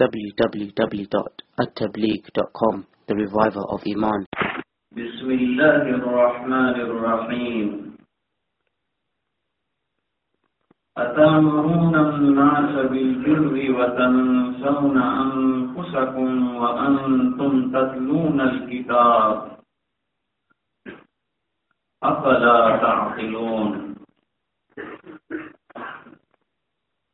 www.attableek.com The Reviver of Iman بسم الله الرحمن الرحيم أتامرون الناس بالبر وتنسون أنفسكم وأنتم تتلون الكتاب أفلا تعقلون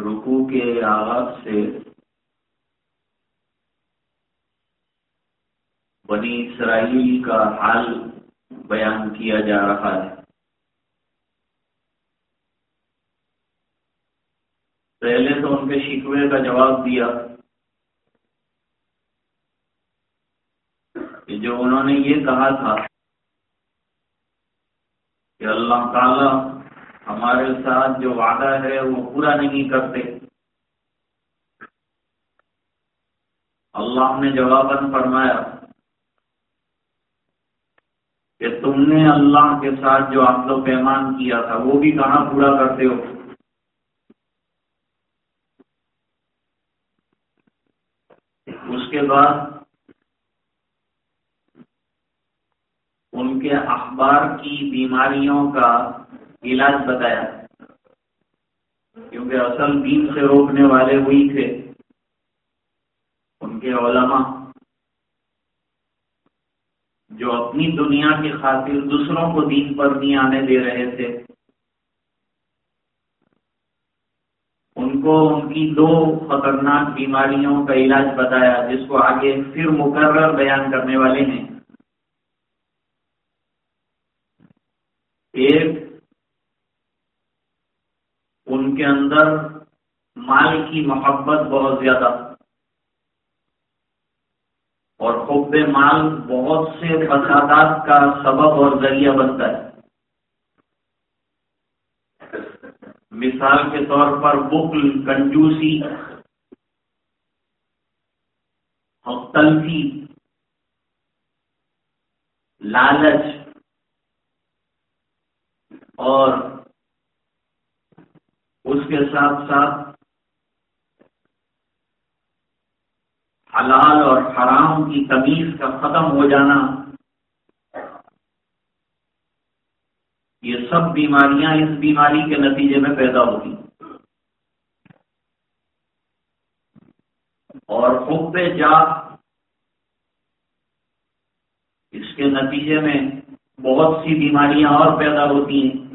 رکو کے آغاز سے بنی اسرائیل کا حال بیان کیا جا رہا ہے۔ پہلے تو ان کے شکوے کا جواب دیا کہ جو انہوں نے یہ کہا تھا کہ اللہ تعالی ہمارے ساتھ جو وعدہ ہے وہ پورا نہیں کرتے۔ اللہ نے جواباً فرمایا کہ تم نے اللہ کے ساتھ جو آپ و پیمان کیا تھا، وہ بھی کہاں پورا کرتے ہو؟ اس کے بعد ان کے اخبار کی بیماریوں کا علاج بتایا۔ کیونکہ اصل دین سے روکنے والے وہی تھے۔ ان کے علماء۔ جو اپنی دنیا کی خاطر دوسروں کو دین پر نہیں آنے دے رہے تھے۔ ان کو ان کی دو خطرناک بیماریوں کا علاج بتایا، جس کو آگے پھر مقرر بیان کرنے والے ہیں۔ ایک ان کے اندر مال کی محبت بہت زیادہ۔ اور خوب مال بہت سے فسادات کا سبب اور ذریعہ بنتا ہے۔ مثال کے طور پر بکل کنجوسی، اور تلفی، لالچ، اور اس کے ساتھ ساتھ حلال اور حرام کی تمیز کا ختم ہو جانا، یہ سب بیماریاں اس بیماری کے نتیجے میں پیدا ہوتی اور خوب جا اس کے نتیجے میں بہت سی بیماریاں اور پیدا ہوتی ہیں۔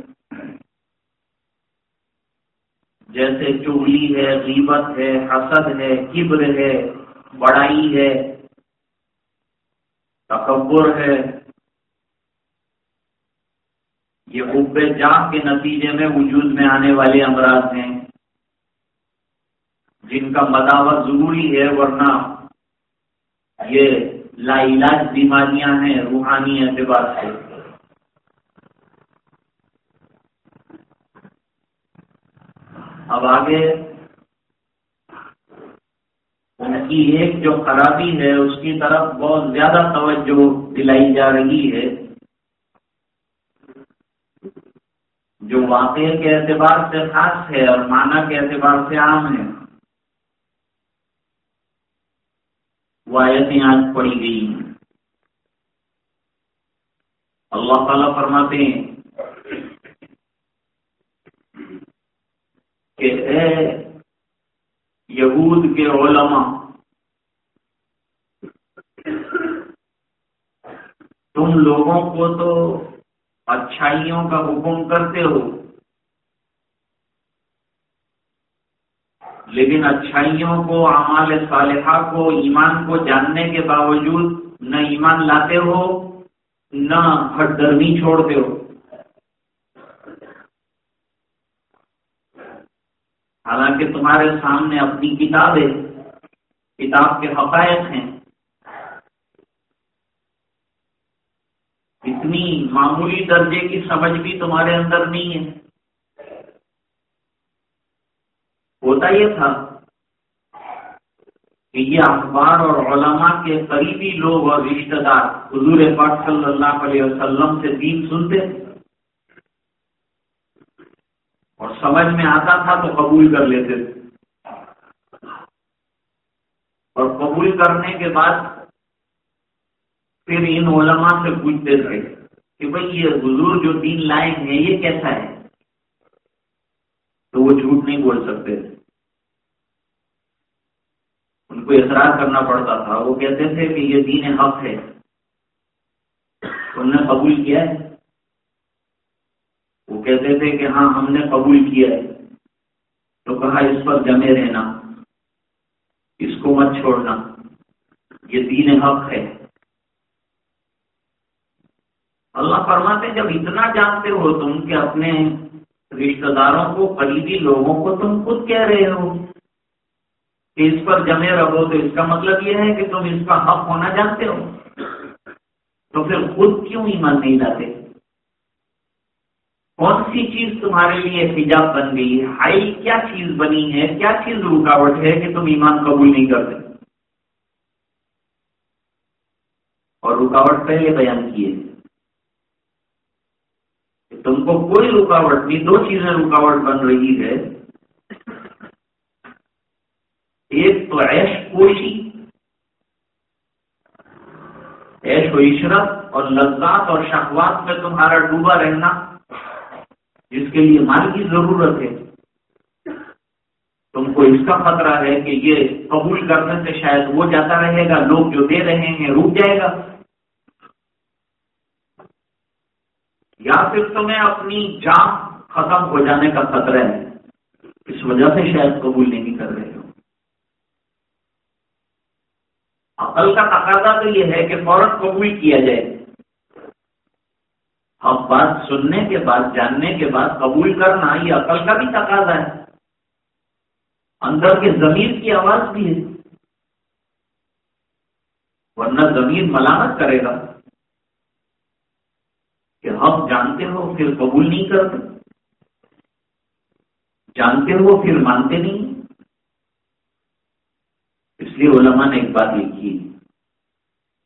جیسے چگلی ہے، غیبت ہے، حسد ہے، کبر ہے، بڑائی ہے، تکبر ہے۔ یہ حب جاگ کے نتیجے میں وجود میں آنے والے امراض ہیں۔ جن کا مداوت ضروری ہے، ورنہ یہ لا علاج بیماریاں ہیں، روحانی اعتبار سے۔ اب آگے ان کی ایک جو خرابی ہے، اس کی طرف بہت زیادہ توجہ دلائی جا رہی ہے۔ جو واقع کے اعتبار سے خاص ہے اور معنی کے اعتبار سے عام ہے۔ وہ آیتیں آج پڑی گئی۔ ہیں اللہ تعالیٰ فرماتے ہیں کہ اے یہود کے علماء، تم لوگوں کو تو اچھائیوں کا حکم کرتے ہو، لیکن اچھائیوں کو، اعمال صالحہ کو، ایمان کو جاننے کے باوجود نہ ایمان لاتے ہو، نہ ہٹ درمی چھوڑتے ہو۔ حالانکہ تمہارے سامنے اپنی کتاب ہے کتاب کے حقائق ہیں۔ اتنی معمولی درجے کی سمجھ بھی تمہارے اندر نہیں ہے۔ ہوتا یہ تھا کہ یہ اخبار اور علماء کے قریبی لوگ اور رشتہ دار حضور پاک صلی اللہ علیہ وسلم سے دین سنتے اور سمجھ میں آتا تھا تو قبول کر لیتے تھے۔ اور قبول کرنے کے بعد پھر ان علماء سے پوچھتے تھے کہ بھئی یہ حضور جو دین لائے ہیں، یہ کیسا ہے؟ تو وہ جھوٹ نہیں بول سکتے تھے۔ ان کو اصرار کرنا پڑتا تھا۔ وہ کہتے تھے کہ یہ دین حق ہے۔ انہوں نے قبول کیا۔ ہے کہتے تھے کہ ہاں ہم نے قبول کیا ہے۔ تو کہا، اس پر جمے رہنا، اس کو مت چھوڑنا، یہ دین حق ہے۔ اللہ فرماتے جب اتنا جانتے ہو تم کہ اپنے رشتہ داروں کو، قریبی لوگوں کو تم خود کہہ رہے ہو کہ اس پر جمے رہو، تو اس کا مطلب یہ ہے کہ تم اس کا حق ہونا جانتے ہو۔ تو پھر خود کیوں ایمان نہیں لاتے؟ کون سی چیز تمہارے لیے حجاب بن گئی ہے۔ ہائی، کیا چیز بنی ہے؟ کیا چیز رکاوٹ ہے کہ تم ایمان قبول نہیں کرتے؟ اور رکاوٹ پہلے بیان کیے۔ تم کو کوئی رکاوٹ نہیں، دو چیزیں رکاوٹ بن رہی ہے۔ ایک تو ایش کوشی ایش و عشرت اور لذات اور شہوات میں تمہارا ڈوبا رہنا۔ جس کے لیے مال کی ضرورت ہے۔ تم کو اس کا خطرہ ہے کہ یہ قبول کرنے سے شاید وہ جاتا رہے گا، لوگ جو دے رہے ہیں رک جائے گا۔ یا پھر تمہیں اپنی جان ختم ہو جانے کا خطرہ ہے۔ اس وجہ سے شاید قبول نہیں کر رہے ہو۔ عقل کا تقاضا تو یہ ہے کہ فوراً قبول کیا جائے۔ اب بات سننے کے بعد، جاننے کے بعد قبول کرنا یہ عقل کا بھی تقاضا ہے۔ اندر کے زمین کی آواز بھی ہے۔ ورنہ زمین ملامت کرے گا۔ کہ ہم جانتے ہو پھر قبول نہیں کرتے۔ جانتے ہو پھر مانتے نہیں۔ اس لیے علماء نے ایک بات لکھی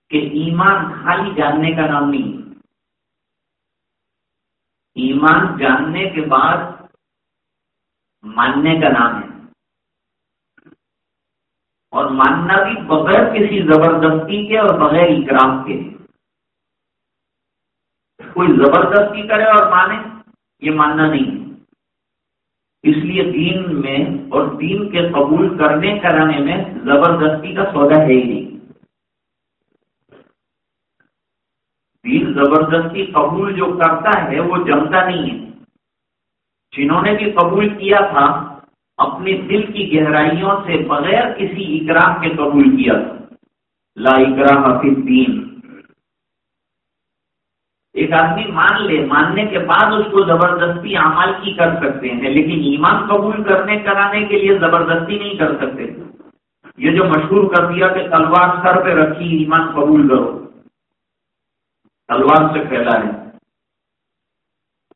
کہ ایمان خالی جاننے کا نام نہیں ایمان جاننے کے بعد ماننے کا نام ہے۔ اور ماننا بھی بغیر کسی زبردستی کے اور بغیر اکرام کے۔ کوئی زبردستی کرے اور مانے، یہ ماننا نہیں ہے۔ اس لیے دین میں اور دین کے قبول کرنے، کرانے میں زبردستی کا سودا ہے ہی نہیں۔ دین زبردستی قبول جو کرتا ہے، وہ جمتا نہیں ہے۔ جنہوں نے بھی قبول کیا تھا، اپنے دل کی گہرائیوں سے بغیر کسی اکرام کے قبول کیا تھا۔ لا اکرام فی دین ایک آدمی مان لے، ماننے کے بعد اس کو زبردستی اعمال کی کر سکتے ہیں، لیکن ایمان قبول کرنے، کرانے کے لیے زبردستی نہیں کر سکتے۔ یہ جو مشہور کر دیا کہ تلوار سر پہ رکھی، ایمان قبول کرو۔ تلوار سے پھیلا ہے۔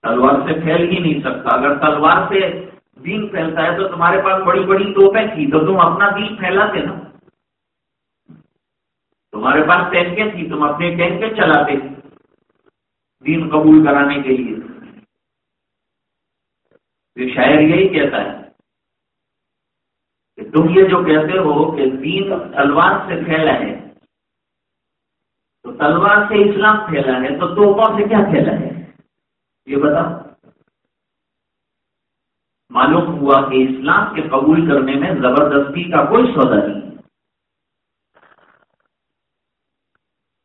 تلوار سے پھیل ہی نہیں سکتا۔ اگر تلوار سے دین پھیلتا ہے تو تمہارے پاس بڑی بڑی توپیں تھی تو تم اپنا دین پھیلاتے نا۔ تمہارے پاس ٹینکیں تھی تم اپنے ٹینکیں چلاتے۔ دین قبول کرانے کے لیے۔ یہ شاعر یہی کہتا ہے کہ تم یہ جو کہتے ہو کہ دین تلوار سے پھیلا ہے تو تلوار سے اسلام پھیلا ہے تو توپوں سے کیا پھیلا ہے؟ یہ بتا معلوم ہوا کہ اسلام کے قبول کرنے میں زبردستی کا کوئی سودا نہیں۔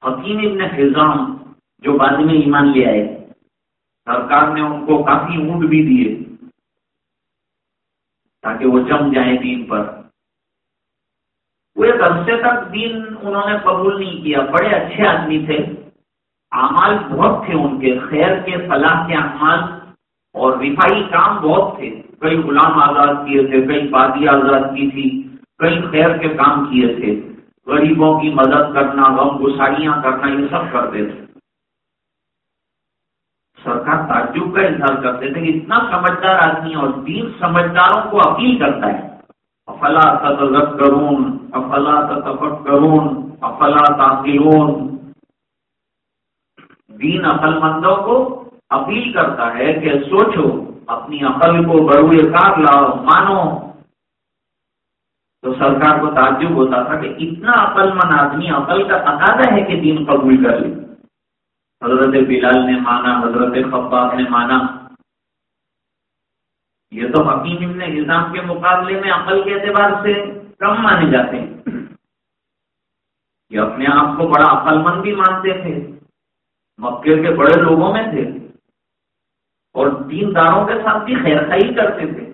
حکیم ابن خزام جو بعد میں ایمان لے آئے، سرکار نے ان کو کافی اونٹ بھی دیے تاکہ وہ جم جائیں دین پر۔ وہ ایک عرصے تک دین انہوں نے قبول نہیں کیا۔ بڑے اچھے آدمی تھے۔ اعمال بہت تھے ان کے۔ خیر کے، فلاح کے اعمال اور رفائی کام بہت تھے۔ کئی غلام آزاد کیے تھے، کئی بادی آزاد کی تھی، کئی خیر کے کام کیے تھے۔ غریبوں کی مدد کرنا، غم گساریاں کرنا، یہ سب کرتے تھے۔ سرکار تعجب کا اظہار کرتے تھے کہ اتنا سمجھدار آدمی اور دین سمجھداروں کو اپیل کرتا ہے۔ افلا کرون افلا کرون افلا تاخیرون دین عقل مندوں کو اپیل کرتا ہے کہ سوچو، اپنی عقل کو بروئے کار لاؤ، مانو۔ تو سرکار کو تعجب ہوتا تھا کہ اتنا عقل مند آدمی عقل کا تقاضا ہے کہ دین قبول کر لے۔ حضرت بلال نے مانا، حضرت خباب نے مانا۔ یہ تو حکیم ابن نظام کے مقابلے میں عقل کے اعتبار سے کم مانے جاتے ہیں۔ یہ اپنے آپ کو بڑا عقل مند بھی مانتے تھے۔ مکے کے بڑے لوگوں میں تھے۔ اور دین داروں کے ساتھ بھی خیر خائی کرتے تھے۔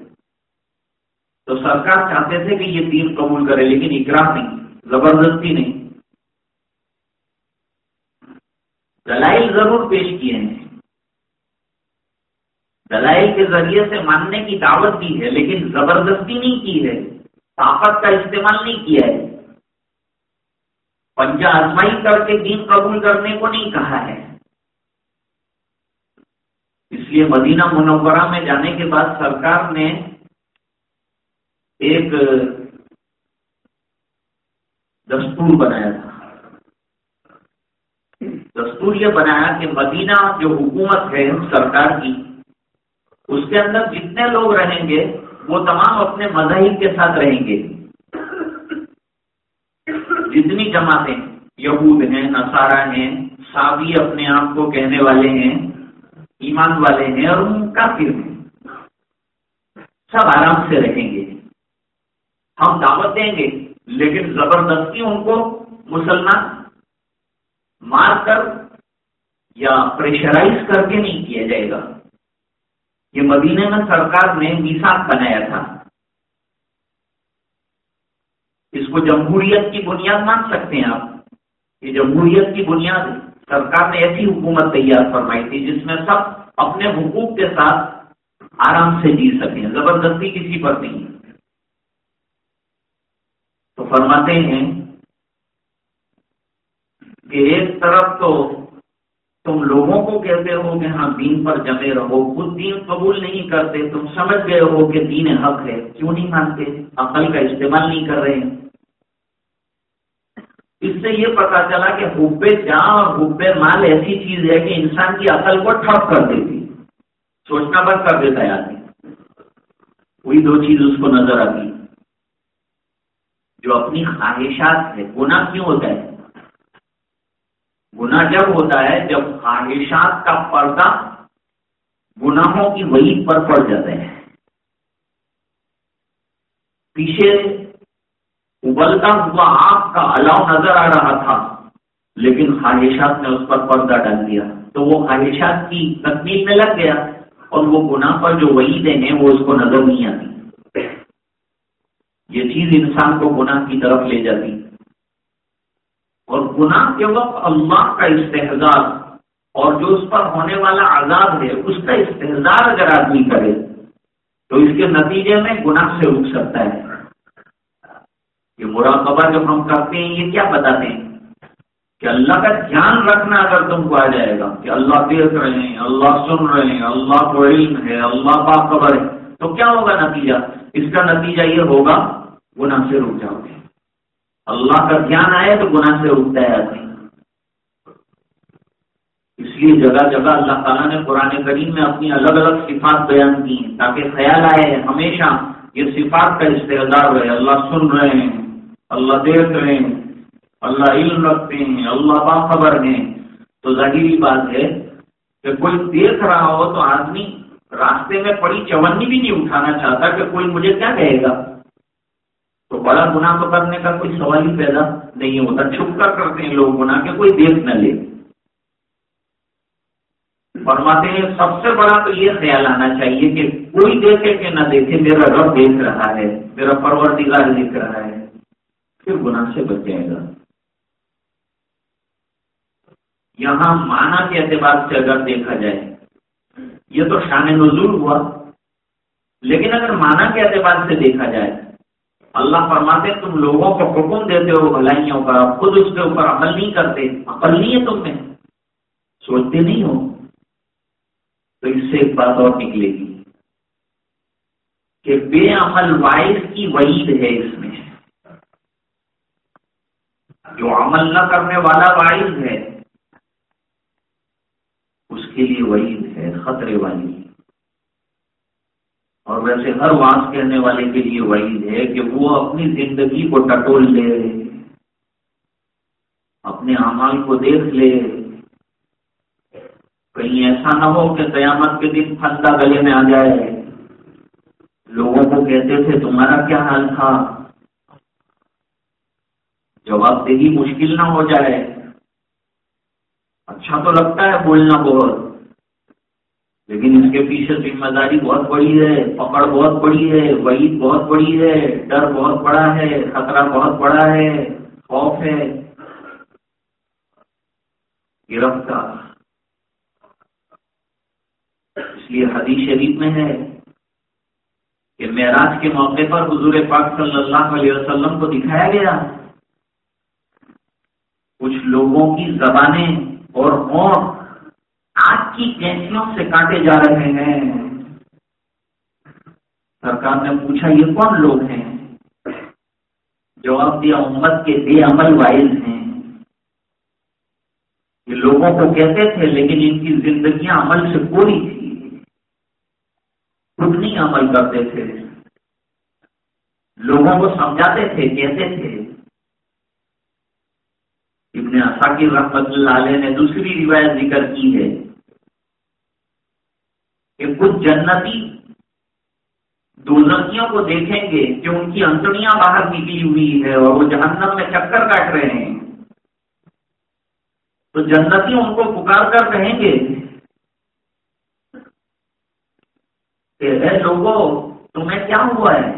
تو سرکار چاہتے تھے کہ یہ دین قبول کرے، لیکن اقرار نہیں، زبردستی نہیں۔ دلائل ضرور پیش کیے ہیں۔ دلائل کے ذریعے سے ماننے کی دعوت دی ہے، لیکن زبردستی نہیں کی ہے، طاقت کا استعمال نہیں کیا ہے۔ پنجا آزمائی کر کے دین قبول کرنے کو نہیں کہا ہے۔ اس لیے مدینہ منورہ میں جانے کے بعد سرکار نے ایک دستور بنایا تھا۔ دستور یہ بنایا کہ مدینہ جو حکومت ہے سرکار کی اس کے اندر جتنے لوگ رہیں گے، وہ تمام اپنے مذاہب کے ساتھ رہیں گے۔ جتنی جماعتیں یہود ہیں، نصارہ ہیں سابی اپنے آپ کو کہنے والے ہیں، ایمان والے ہیں اور ان کافر ہیں۔ سب آرام سے رہیں گے۔ ہم دعوت دیں گے، لیکن زبردستی ان کو مسلمان مار کر یا پریشرائز کر کے نہیں کیا جائے گا۔ یہ مدینے میں سرکار نے میساک بنایا تھا۔ اس کو جمہوریت کی بنیاد مان سکتے ہیں آپ۔ یہ جمہوریت کی بنیاد سرکار نے ایسی حکومت تیار فرمائی تھی جس میں سب اپنے حقوق کے ساتھ آرام سے جی سکیں۔ زبردستی کسی پر نہیں۔ تو فرماتے ہیں کہ ایک طرف تو تم لوگوں کو کہتے ہو کہ ہاں دین پر جمے رہو، خود دین قبول نہیں کرتے، تم سمجھ گئے ہو کہ دین حق ہے، کیوں نہیں مانتے؟ عقل کا استعمال نہیں کر رہے اس سے یہ پتا چلا کہ حب جاں اور حب مال ایسی چیز ہے کہ انسان کی عقل کو ٹھپ کر دیتی۔ سوچنا بند کر دیتا ہے آدمی۔ وہی دو چیز اس کو نظر آتی۔ جو اپنی خواہشات ہے، گناہ کیوں ہوتا ہے؟ گناہ جب ہوتا ہے، جب خواہشات کا پردہ گناہوں کی وہی پر پڑ جاتے ہیں پیچھے ابلتا ہوا آگ کا الاؤ نظر آ رہا تھا، لیکن خواہشات نے اس پر پردہ ڈال دیا۔ تو وہ خواہشات کی تکمیل میں لگ گیا اور وہ گناہ پر جو وعیدیں ہیں، وہ اس کو نظر نہیں آتی۔ یہ چیز انسان کو گناہ کی طرف لے جاتی۔ اور گناہ کے وقت اللہ کا استحزار اور جو اس پر ہونے والا عذاب ہے، اس کا استحزار اگر آدمی کرے، تو اس کے نتیجے میں گناہ سے رک سکتا ہے۔ یہ مراقبہ جب ہم کرتے ہیں، یہ کیا بتاتے ہیں؟ کہ اللہ کا دھیان رکھنا اگر تم کو آ جائے گا، کہ اللہ دیکھ رہے ہیں، اللہ سن رہے ہیں، اللہ کو علم ہے، اللہ باخبر ہے، تو کیا ہوگا نتیجہ؟ اس کا نتیجہ یہ ہوگا، گناہ سے رک جاؤ گے۔ اللہ کا دھیان آئے تو گناہ سے رکتا ہے آدمی۔ اس لیے جگہ جگہ اللہ تعالیٰ نے قرآن کریم میں اپنی الگ الگ صفات بیان کی ہیں تاکہ خیال آئے ہمیشہ یہ صفات کا استعدار رہے۔ اللہ سن رہے ہیں، اللہ دیکھ رہے ہیں، اللہ علم رکھتے ہیں، اللہ باخبر ہیں۔ تو ظاہری بات ہے کہ کوئی دیکھ رہا ہو تو آدمی راستے میں پڑی چونی بھی نہیں اٹھانا چاہتا کہ کوئی مجھے کیا کہے گا۔ تو بڑا گناہ تو کرنے کا کوئی سوال ہی پیدا نہیں ہوتا۔ چھپ کر کرتے ہیں لوگ گناہ کے، کوئی دیکھ نہ لے۔ فرماتے ہیں، سب سے بڑا تو یہ خیال آنا چاہیے کہ کوئی دیکھے کہ نہ دیکھے، میرا رب دیکھ رہا ہے، میرا پروردگار دیکھ رہا ہے۔ پھر گناہ سے بچ جائے گا۔ یہاں مانا کے اعتبار سے اگر دیکھا جائے، یہ تو شان نزول ہوا۔ لیکن اگر مانا کے اعتبار سے دیکھا جائے اللہ فرماتے تم لوگوں کو حکم دیتے ہو، بھلائیوں کا خود اس کے اوپر عمل نہیں کرتے، عمل نہیں ہے تم میں۔ سوچتے نہیں ہو۔ تو اس سے ایک بات اور نکلے گی کہ بے عمل وائز کی وعید ہے اس میں۔ جو عمل نہ کرنے والا وائز ہے، اس کے لیے وعید ہے، خطرے والی۔ ویسے ہر وانس کہنے والے کے لیے وعید ہے کہ وہ اپنی زندگی کو ٹٹول لے اپنے اعمال کو دیکھ لے۔ کہیں ایسا نہ ہو کہ قیامت کے دن پھندا گلے میں آ جائے۔ لوگوں کو کہتے تھے، تمہارا کیا حال تھا؟ جواب دہی مشکل نہ ہو جائے۔ اچھا تو لگتا ہے بولنا بہت۔ لیکن اس کے پیچھے ذمہ داری بہت بڑی ہے، پکڑ بہت بڑی ہے، وعید بہت بڑی ہے، ڈر بہت بڑا ہے، خطرہ بہت بڑا ہے، خوف ہے، گرفتار۔ اس لیے حدیث شریف میں ہے کہ معراج کے موقع پر حضور پاک صلی اللہ علیہ وسلم کو دکھایا گیا۔ کچھ لوگوں کی زبانیں اور آگ کی کینچیوں سے کاٹے جا رہے ہیں؟ سرکار نے پوچھا، یہ کون لوگ ہیں؟ جواب دیا، امت کے بے عمل وائز ہیں۔ یہ لوگوں کو کہتے تھے، لیکن ان کی زندگیاں عمل سے پوری تھی۔ خود نہیں عمل کرتے تھے۔ لوگوں کو سمجھاتے تھے، کہتے تھے۔ ابن عساکر رحمت اللہ علیہ نے دوسری روایت ذکر کی ہے۔ کہ کچھ جنتی دوزنکیوں کو دیکھیں گے کہ ان کی انتڑیاں باہر نکلی ہوئی ہے اور وہ جہنم میں چکر کاٹ رہے ہیں۔ تو جنتی ان کو پکار کر کہیں گے کہ اے لوگوں تمہیں کیا ہوا ہے؟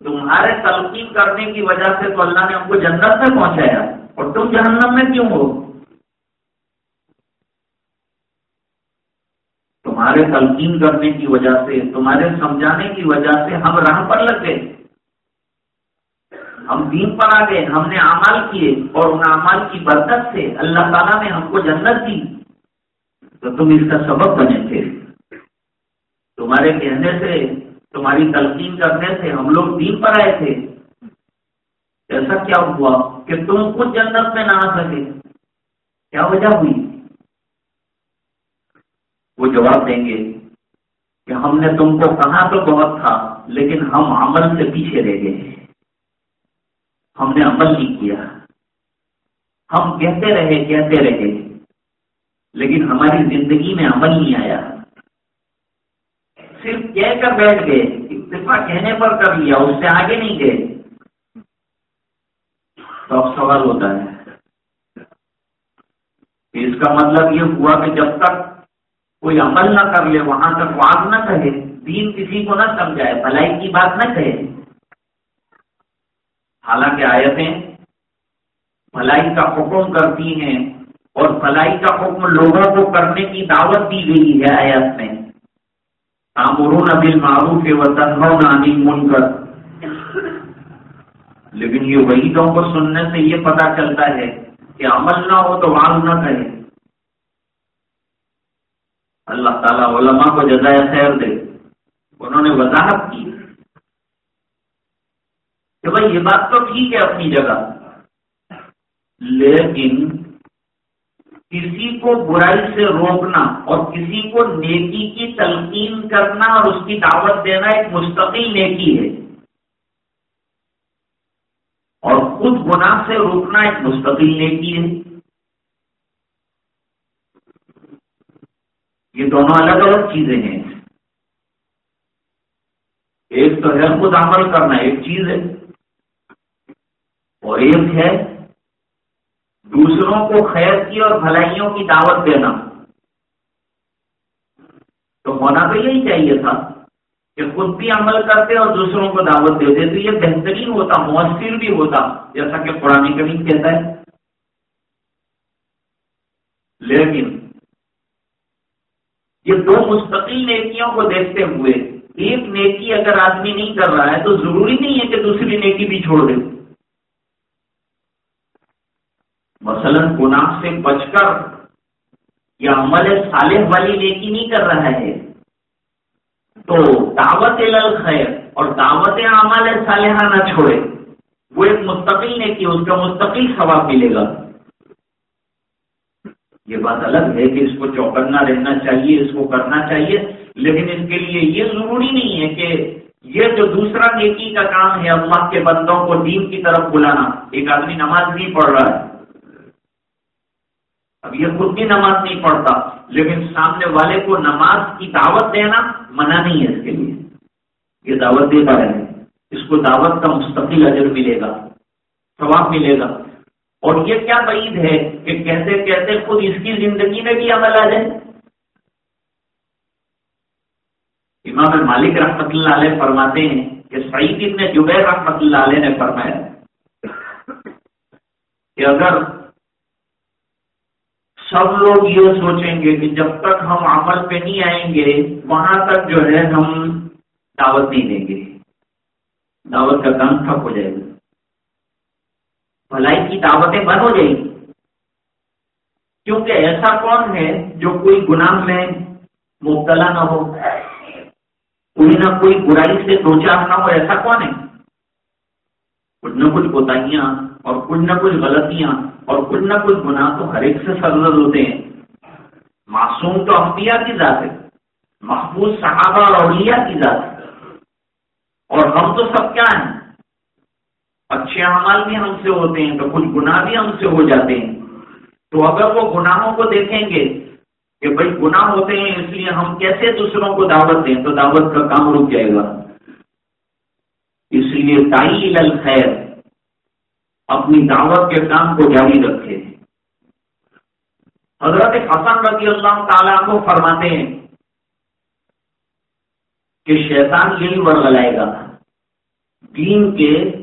تمہارے تلقین کرنے کی وجہ سے تو اللہ نے ہم کو جنت میں پہنچایا اور تم جہنم میں کیوں ہو؟ تمہارے تلقین کرنے کی وجہ سے، تمہارے سمجھانے کی وجہ سے ہم راہ پر لگ گئے۔ ہم دین پر آ گئے، ہم نے امال کیے اور ان امال کی برکت سے اللہ تعالیٰ نے ہم کو جنت دی۔ تو تم اس کا سبب بنے تھے۔ تمہارے کہنے سے، تمہاری تلقین کرنے سے ہم لوگ دین پر آئے تھے۔ ایسا کیا ہوا کہ تم خود جنت میں نہ آ سکے؟ کیا وجہ ہوئی؟ وہ جواب دیں گے کہ ہم نے تم کو کہا تو بہت تھا، لیکن ہم عمل سے پیچھے رہ گئے ہم نے عمل نہیں کیا۔ ہم کہتے رہے کہتے رہے، لیکن ہماری زندگی میں عمل نہیں آیا۔ صرف کہہ کر بیٹھ گئے اتفاق کہنے پر کر لیا، اس سے آگے نہیں گئے۔ تو اب سوال ہوتا ہے اس کا مطلب یہ ہوا کہ جب تک کوئی عمل نہ کر لے، وہاں تک بات نہ کہے، دین کسی کو نہ سمجھائے، بھلائی کی بات نہ کہے۔ حالانکہ آیتیں بھلائی کا حکم کرتی ہیں اور بھلائی کا حکم لوگوں کو کرنے کی دعوت دی گئی ہے آیت میں۔ تعمرون بالمعروف وتنهون عن المنکر۔ لیکن یہ وحیدوں کو سننے سے یہ پتا چلتا ہے کہ عمل نہ ہو تو وال نہ کہے۔ اللہ تعالیٰ علماء کو جزائے خیر دے۔ انہوں نے وضاحت کی کہ بھائی یہ بات تو ٹھیک ہے اپنی جگہ، لیکن کسی کو برائی سے روکنا اور کسی کو نیکی کی تلقین کرنا اور اس کی دعوت دینا ایک مستقل نیکی ہے۔ اور خود گناہ سے روکنا ایک مستقل نیکی ہے۔ یہ دونوں الگ الگ چیزیں ہیں۔ ایک تو ہے خود عمل کرنا، ایک چیز ہے۔ اور ایک ہے دوسروں کو خیر کی اور بھلائیوں کی دعوت دینا۔ تو ہونا تو یہی چاہیے تھا کہ خود بھی عمل کرتے اور دوسروں کو دعوت دیتے تو یہ بہترین ہوتا، مؤثر بھی ہوتا، جیسا کہ قرآن کریم کہتا ہے۔ لیکن یہ دو مستقل نیکیوں کو دیکھتے ہوئے، ایک نیکی اگر آدمی نہیں کر رہا ہے تو ضروری نہیں ہے کہ دوسری نیکی بھی چھوڑ دے۔ مثلا گناہ سے بچ کر یا عمل صالح والی نیکی نہیں کر رہا ہے، تو دعوت خیر اور دعوت عمل صالحہ نہ چھوڑے۔ وہ ایک مستقل نیکی اس کا مستقل ثواب ملے گا۔ یہ بات الگ ہے کہ اس کو چوکنا رہنا چاہیے، اس کو کرنا چاہیے، لیکن اس کے لیے یہ ضروری نہیں ہے کہ یہ جو دوسرا نیکی کا کام ہے اللہ کے بندوں کو دین کی طرف بلانا۔ ایک آدمی نماز نہیں پڑھ رہا ہے۔ اب یہ خود بھی نماز نہیں پڑھتا، لیکن سامنے والے کو نماز کی دعوت دینا منع نہیں ہے اس کے لیے۔ یہ دعوت دیتا ہے اس کو دعوت کا مستقل اجر ملے گا، ثواب ملے گا۔ اور یہ کیا بعید ہے کہ کہتے کہتے خود اس کی زندگی میں بھی عمل آ جائے؟ امام مالک رحمت اللہ علیہ فرماتے ہیں کہ سعید ابن جبیر رحمت اللہ علیہ نے فرمایا کہ اگر سب لوگ یہ سوچیں گے کہ جب تک ہم عمل پہ نہیں آئیں گے، وہاں تک جو ہے ہم دعوت نہیں دیں گے۔ دعوت کا کام ٹھپ ہو جائے گا۔ بھلائی کی دعوتیں بند ہو جائیں گی۔ کیونکہ ایسا کون ہے جو کوئی گناہ میں مبتلا نہ ہو؟ کوئی نہ کوئی برائی سے دو چار نہ ہو، ایسا کون ہے؟ کچھ نہ کچھ کوتاہیاں اور کچھ نہ کچھ غلطیاں اور کچھ نہ کچھ گناہ تو ہر ایک سے سرزد ہوتے ہیں۔ معصوم تو انبیاء کی ذات ہے، محفوظ صحابہ اور اولیاء کی ذات ہے۔ اور ہم تو سب کیا ہیں؟ اچھے اعمال بھی ہم سے ہوتے ہیں تو کچھ گناہ بھی ہم سے ہو جاتے ہیں۔ تو اگر وہ گناہوں کو دیکھیں گے کہ بھائی گناہ ہوتے ہیں اس لیے ہم کیسے دوسروں کو دعوت دیں تو دعوت کا کام رک جائے گا۔ اس لیے تائی خیر اپنی دعوت کے کام کو جاری رکھے۔ حضرت حسن رضی اللہ تعالیٰ کو فرماتے ہیں کہ شیطان یہی ورگ لائے گا۔ دین کے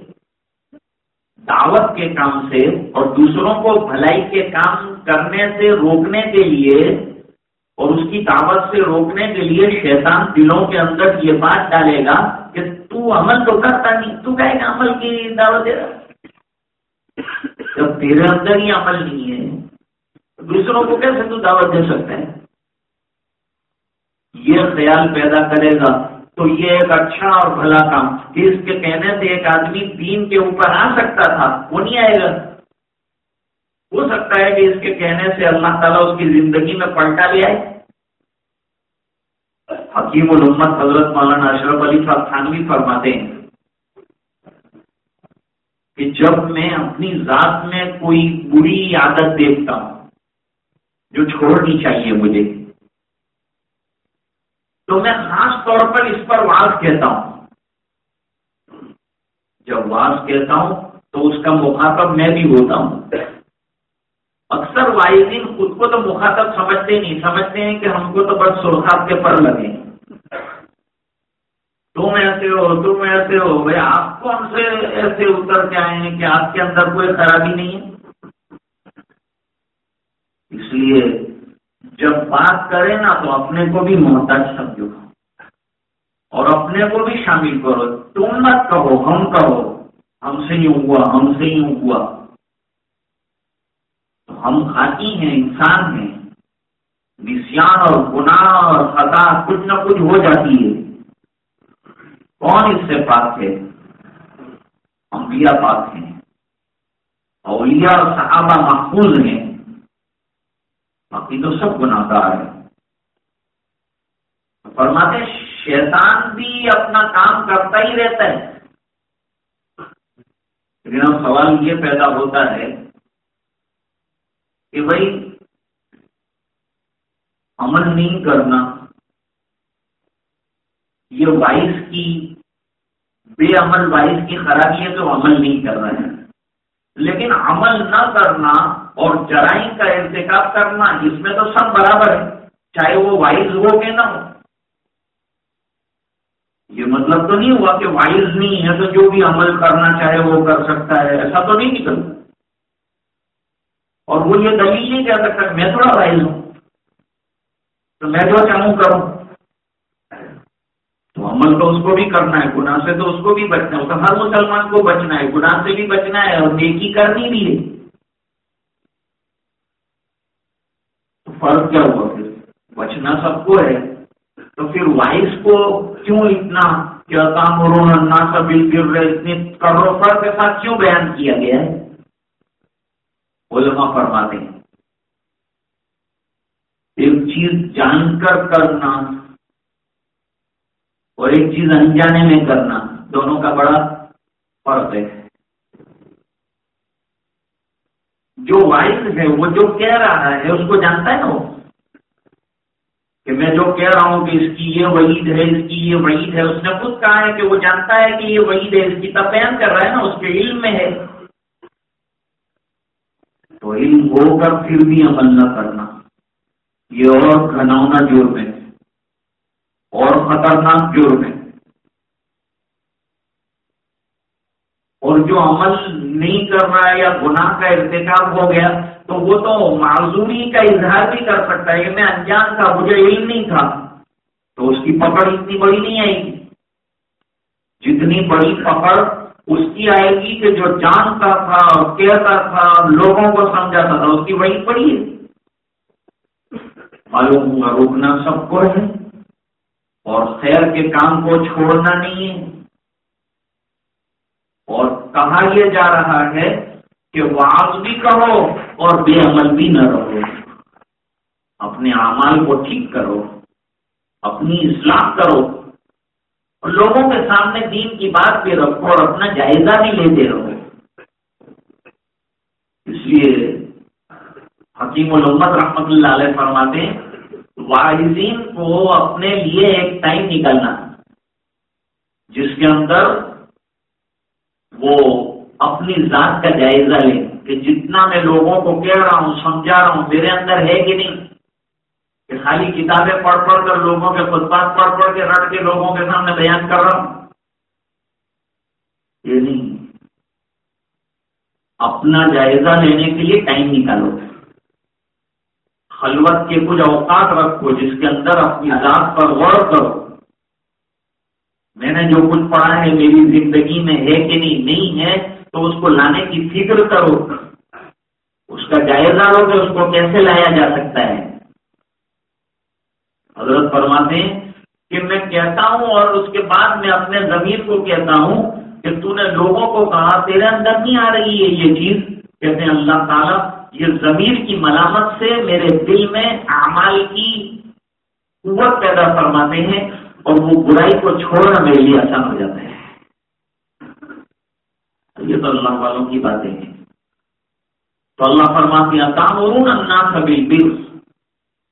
دعوت کے کام سے اور دوسروں کو بھلائی کے کام کرنے سے روکنے کے لیے اور اس کی دعوت سے روکنے کے لیے شیطان دلوں کے اندر یہ بات ڈالے گا کہ تو عمل تو کرتا نہیں، تو کہے گا عمل کی دعوت دے رہا؟ جب تیرے اندر ہی عمل نہیں ہے دوسروں کو کیسے تو دعوت دے سکتا ہے؟ یہ خیال پیدا کرے گا تو یہ ایک اچھا اور بھلا کام اس کے کہنے سے ایک آدمی دین کے اوپر آ سکتا تھا، وہ نہیں آئے گا۔ ہو سکتا ہے کہ اس کے کہنے سے اللہ تعالیٰ اس کی زندگی میں پلٹا لے آئے۔ حکیم الامت حضرت مولانا اشرف علی صاحب خانوی فرماتے ہیں کہ جب میں اپنی ذات میں کوئی بری عادت دیکھتا ہوں، جو چھوڑنی چاہیے مجھے تو میں خاص طور پر اس پر واضح کہتا ہوں۔ جب واضح کہتا ہوں تو اس کا مخاطب میں بھی ہوتا ہوں۔ اکثر واحدین خود کو تو مخاطب سمجھتے نہیں، سمجھتے ہیں کہ ہم کو تو بس سرخاب کے پر لگے۔ تم ایسے ہو، تم ایسے ہو، بھائی آپ کو ہم سے ایسے اتر کے آئے ہیں کہ آپ کے اندر کوئی خرابی نہیں ہے۔ اس لیے جب بات کرے نا تو اپنے کو بھی محتاج سمجھو اور اپنے کو بھی شامل کرو۔ تم مت کہو، ہم کہو۔ ہم سے یوں ہوا، ہم سے یوں ہوا۔ تو ہم خاکی ہیں، انسان ہیں۔ نسان اور گناہ اور خطا کچھ نہ کچھ ہو جاتی ہے۔ کون اس سے پاک ہے؟ انبیاء پاک ہیں۔ اولیاء اور صحابہ محفوظ ہیں۔ باقی تو سب گناہ ہے فرماتے شیطان بھی اپنا کام کرتا ہی رہتا ہے۔ لیکن اب سوال یہ پیدا ہوتا ہے کہ بھائی، عمل نہیں کرنا، یہ وائس کی، بے عمل وائس کی خرابی ہے تو عمل نہیں کر رہے ہیں لیکن عمل نہ کرنا اور جرائم کا ارتکاب کرنا، اس میں تو سب برابر ہے، چاہے وہ وائز ہو کہ نہ ہو۔ یہ مطلب تو نہیں ہوا کہ وائز نہیں ہے تو جو بھی عمل کرنا چاہے وہ کر سکتا ہے، ایسا تو نہیں نکلتا اور وہ یہ دلیل نہیں کہہ سکتا، میں تھوڑا وائز ہوں۔ تو میں جو چاہوں کروں۔ عمل تو اس کو بھی کرنا ہے، گناہ سے تو اس کو بھی بچنا ہے۔ ہر مسلمان کو بچنا ہے، گناہ سے بھی بچنا ہے اور نیکی کرنی بھی ہے۔ تو فرق کیا ہوا پھر؟ بچنا سب کو ہے۔ تو پھر وائس کو کیوں اتنا کیا کام رونا سب بل گر رہے، اتنے کروڑوں فرق کے ساتھ کیوں بیان کیا گیا ہے؟ علماء فرماتے ہیں۔ ایک چیز جان کر کرنا اور ایک چیز انجانے میں کرنا دونوں کا بڑا فرق ہے۔ جو وائس ہے، وہ جو کہہ رہا ہے، اس کو جانتا ہے نا وہ؟ کہ میں جو کہہ رہا ہوں کہ اس کی یہ وعید ہے، اس کی یہ وعید ہے، اس نے خود کہا ہے کہ وہ جانتا ہے کہ یہ وعید ہے، اس کی تبین کر رہا ہے نا، اس کے علم میں ہے۔ تو علم ہو کر پھر بھی عمل نہ کرنا۔ یہ اور گھنونا جرم ہے اور خطرناک جرم ہے۔ اور جو عمل نہیں کر رہا ہے یا گناہ کا ارتکاب ہو گیا، تو وہ تو معذوری کا اظہار بھی کر سکتا ہے۔ کہ میں انجان تھا، مجھے علم نہیں تھا۔ تو اس کی پکڑ اتنی بڑی نہیں آئے گی۔ جتنی بڑی پکڑ اس کی آئے گی کہ جو جانتا تھا کہتا تھا، لوگوں کو سمجھاتا تھا، اس کی وہی پڑی ہے۔ معلوم ہوا، روکنا سب کو ہے۔ اور خیر کے کام کو چھوڑنا نہیں ہے۔ اور کہا یہ جا رہا ہے کہ واض بھی کرو اور بے عمل بھی نہ رہو۔ اپنے اعمال کو ٹھیک کرو، اپنی اصلاح کرو اور لوگوں کے سامنے دین کی بات بھی رکھو اور اپنا جائزہ بھی لیتے رہو۔ اس لیے حکیم الحمد رحمت اللہ علیہ فرماتے ہیں واحدین کو اپنے لیے ایک ٹائم نکلنا۔ جس کے اندر وہ اپنی ذات کا جائزہ لیں کہ جتنا میں لوگوں کو کہہ رہا ہوں، سمجھا رہا ہوں، میرے اندر ہے کہ نہیں، کہ خالی کتابیں پڑھ پڑھ کر لوگوں کے خطبات پڑھ پڑھ کے رٹ کے لوگوں کے سامنے بیان کر رہا ہوں۔ یہ نہیں۔ اپنا جائزہ لینے کے لیے ٹائم نکالو۔ خلوت کے کچھ اوقات رکھو، جس کے اندر اپنی ذات پر غور کرو۔ میں نے جو کچھ پڑھا ہے، میری زندگی میں ہے کہ نہیں؟ نہیں ہے، تو اس کو لانے کی فکر کرو۔ اس کا جائزہ لو کہ اس کو کیسے لایا جا سکتا ہے۔ حضرت فرماتے ہیں کہ میں کہتا ہوں اور اس کے بعد میں اپنے ضمیر کو کہتا ہوں کہ تو نے لوگوں کو کہا، تیرے اندر نہیں آ رہی ہے یہ چیز؟ کہتے ہیں اللہ تعالیٰ یہ ضمیر کی ملامت سے میرے دل میں اعمال کی قوت پیدا فرماتے ہیں اور وہ برائی کو چھوڑنا میرے لیے آسان ہو جاتا ہے یہ تو اللہ والوں کی باتیں ہیں۔ تو اللہ فرماتے ہیں تعمرون الناس بالبر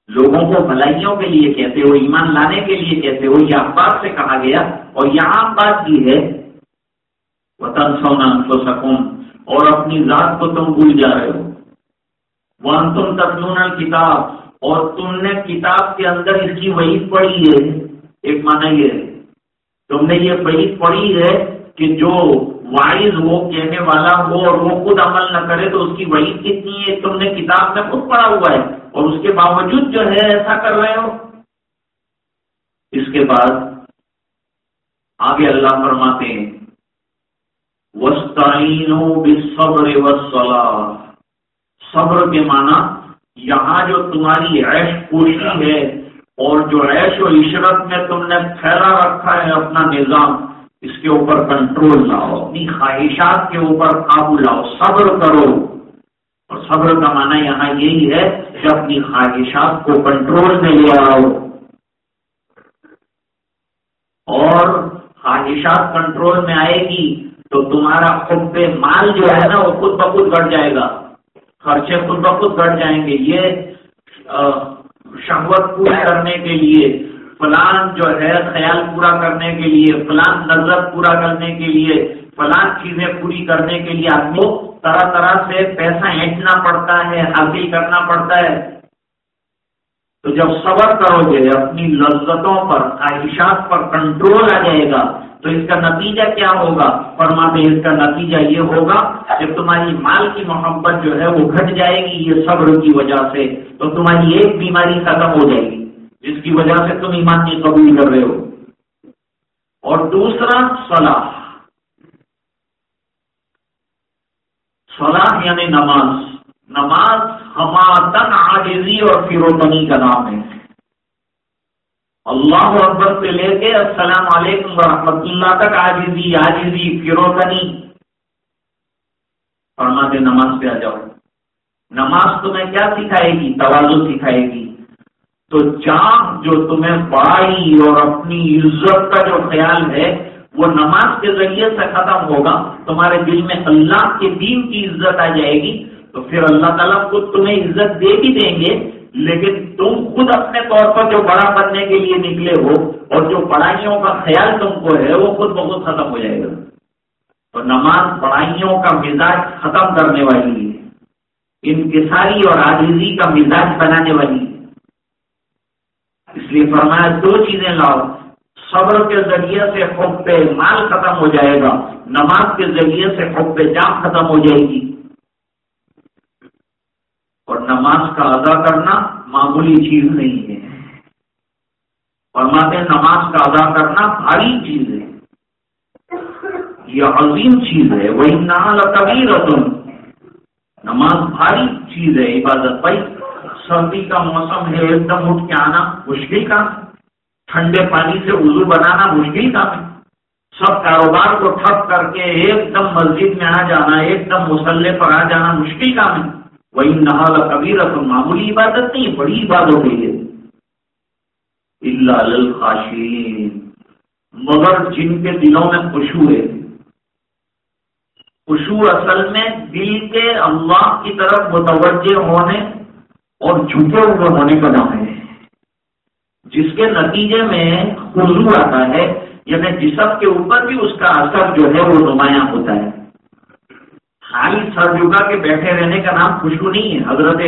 لوگوں کو بھلائیوں کے لیے کہتے ہو، ایمان لانے کے لیے کہتے ہو، یہ اخبار سے کہا گیا۔ اور یہاں بات کی ہے وطن سونا سو سکون اور اپنی ذات کو تم بھول جا رہے ہو۔ وہاں تم تبلون کتاب اور تم نے کتاب کے اندر اس کی وعید پڑھی ہے۔ ایک مانا یہ تم نے یہ وعید پڑھی ہے کہ جو وائز ہو کہنے والا ہو اور وہ خود عمل نہ کرے تو اس کی وعید کتنی ہے؟ تم نے کتاب میں خود پڑھا ہوا ہے اور اس کے باوجود جو ہے ایسا کر رہے ہو۔ اس کے بعد آگے اللہ فرماتے ہیں وسطین صبر وسلام صبر کے معنی یہاں جو تمہاری عیش پوشی ہے اور جو عیش و عشرت میں تم نے پھیلا رکھا ہے اپنا نظام، اس کے اوپر کنٹرول لاؤ، اپنی خواہشات کے اوپر قابو لاؤ، صبر کرو۔ اور صبر کا معنی یہاں یہی ہے کہ اپنی خواہشات کو کنٹرول میں لے آؤ۔ اور خواہشات کنٹرول میں آئے گی تو تمہارا خود پہ مال جو ہے نا وہ خود بخود گھٹ جائے گا۔ خرچے خود بخود بڑھ جائیں گے۔ یہ شہوت پورا کرنے کے لیے، فلان جو ہے خیال پورا کرنے کے لیے، فلان نظر پورا کرنے کے لیے، فلان چیزیں پوری کرنے کے لیے آدمی کو طرح طرح سے پیسہ اینٹنا پڑتا ہے، حاصل کرنا پڑتا ہے۔ تو جب صبر کرو گے، اپنی لذتوں پر، خواہشات پر کنٹرول آ جائے گا۔ تو اس کا نتیجہ کیا ہوگا؟ فرماتے اس کا نتیجہ یہ ہوگا کہ تمہاری مال کی محبت جو ہے وہ گھٹ جائے گی یہ صبر کی وجہ سے، تو تمہاری ایک بیماری ختم ہو جائے گی، جس کی وجہ سے تم ایمان کی قبول کر رہے ہو۔ اور دوسرا، صلاح۔ صلاح یعنی نماز۔ نماز ہماتن عاجزی اور فیروتنی کا نام ہے۔ اللہ اکبر سے لے کے السلام علیکم ورحمۃ اللہ تک آجیزی آجیزی فیروتنی فرماتے نماز پہ آ جاؤ۔ نماز تمہیں کیا سکھائے گی؟ توازو سکھائے گی۔ تو چاند جو تمہیں بڑائی اور اپنی عزت کا جو خیال ہے، وہ نماز کے ذریعے سے ختم ہوگا۔ تمہارے دل میں اللہ کے دین کی عزت آ جائے گی۔ تو پھر اللہ تعالیٰ خود تمہیں عزت دے بھی دیں گے۔ لیکن تم خود اپنے طور پر جو بڑا بننے کے لیے نکلے ہو اور جو پڑھائیوں کا خیال تم کو ہے، وہ خود بخود ختم ہو جائے گا۔ تو نماز پڑھائیوں کا مزاج ختم کرنے والی ہے۔ انکساری اور عاجزی کا مزاج بنانے والی ہے۔ اس لیے فرمایا، دو چیزیں لاؤ۔ صبر کے ذریعے سے خوب پہ مال ختم ہو جائے گا، نماز کے ذریعے سے خوب پہ جان ختم ہو جائے گی۔ اور نماز کا ادا کرنا معمولی چیز نہیں ہے۔ فرماتے نماز کا ادا کرنا بھاری چیز ہے۔ یہ عظیم چیز ہے۔ وہی نال کبھی رتن نماز بھاری چیز ہے، عبادت بھائی۔ سردی کا موسم ہے، ایک دم اٹھ کے آنا مشکل کام۔ ٹھنڈے پانی سے وضو بنانا مشکل کام۔ ہے سب کاروبار کو ٹھپ کر کے ایک دم مسجد میں آ جانا، ایک دم مسلح پر آ جانا مشکل کام ہے۔ وہی نہال کبھی رسم معمولی عبادت نہیں، بڑی عبادت ہو گئی ہے اللہ مگر جن کے دلوں میں خوشبو ہے۔ خوشبو اصل میں دل کے اللہ کی طرف متوجہ ہونے اور جھکے ہوئے ہونے کا نام ہے۔ جس کے نتیجے میں خوشبو آتا ہے یعنی جسم کے اوپر بھی اس کا اثر جو ہے وہ نمایاں ہوتا ہے۔ خالی سر جھکا کے بیٹھے رہنے کا نام خوشبو نہیں ہے۔ حضرت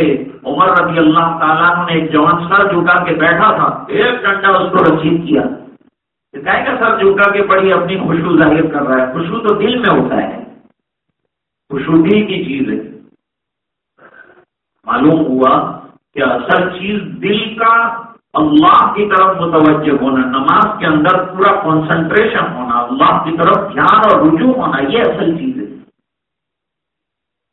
عمر رضی اللہ تعالیٰ نے ایک جوان سر جھکا کے بیٹھا تھا۔ ایک گھنٹہ اس کو رسید کیا۔ کا سر جھکا کے بڑی اپنی خوشبو ظاہر کر رہا ہے۔ خوشبو تو دل میں ہوتا ہے۔ خوشبو دل کی چیز ہے۔ معلوم ہوا کہ اصل چیز دل کا اللہ کی طرف متوجہ ہونا، نماز کے اندر پورا کانسنٹریشن ہونا، اللہ کی طرف دھیان اور رجوع ہونا، یہ اصل چیز ہے۔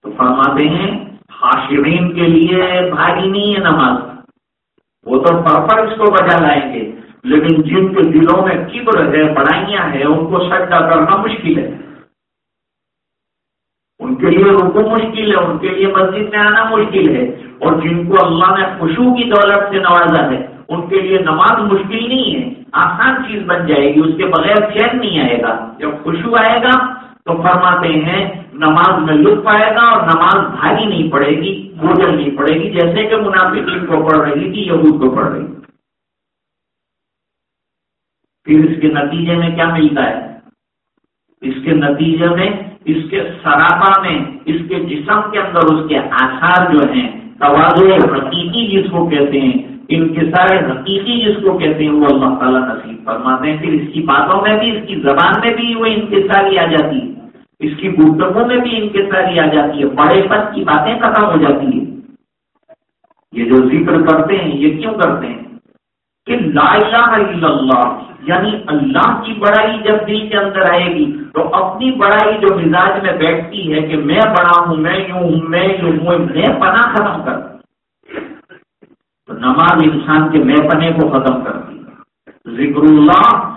تو فرماتے ہیں، حاشرین کے لیے بھاری نہیں ہے نماز۔ وہ تو پرفر اس کو بجا لائیں گے۔ لیکن جن کے دلوں میں کبر ہے، بڑائیاں ہیں، ان کو سجدہ کرنا مشکل ہے۔ ان کے لیے رکو مشکل ہے، ان کے لیے مسجد میں آنا مشکل ہے۔ اور جن کو اللہ نے خوشبو کی دولت سے نوازا ہے، ان کے لیے نماز مشکل نہیں ہے۔ آسان چیز بن جائے گی، اس کے بغیر چین نہیں آئے گا۔ جب خوشبو آئے گا تو فرماتے ہیں، نماز میں لطف آئے گا اور نماز بھاری نہیں پڑے گی، بوجھل نہیں پڑے گی، جیسے کہ منافق کو پڑھ رہی تھی، یہود کو پڑھ رہی پھر اس کے نتیجے میں کیا ملتا ہے؟ اس کے نتیجے میں، اس کے سراپا میں، اس کے جسم کے اندر اس کے آثار جو ہیں توازو حقیقی جس کو کہتے ہیں ان کے سارے حقیقی جس کو کہتے ہیں وہ اللہ تعالیٰ نصیب فرماتے ہیں۔ پھر اس کی باتوں میں بھی، اس کی زبان میں بھی وہ انکساری آ جاتی ہے۔ اس کی گفتگو میں بھی انکساری آ جاتی ہے۔ بڑے پن کی باتیں ختم ہو جاتی ہیں۔ یہ جو ذکر کرتے ہیں، یہ کیوں کرتے ہیں؟ کہ لا الہ الا اللہ یعنی اللہ کی بڑائی جب دل کے اندر آئے گی، تو اپنی بڑائی جو مزاج میں بیٹھتی ہے کہ میں بڑا ہوں، میں یوں ہوں، میں یوں ہوں، میں پنا ختم کر تو نماز انسان کے میں پنے کو ختم کرتی ہے۔ ذکر اللہ،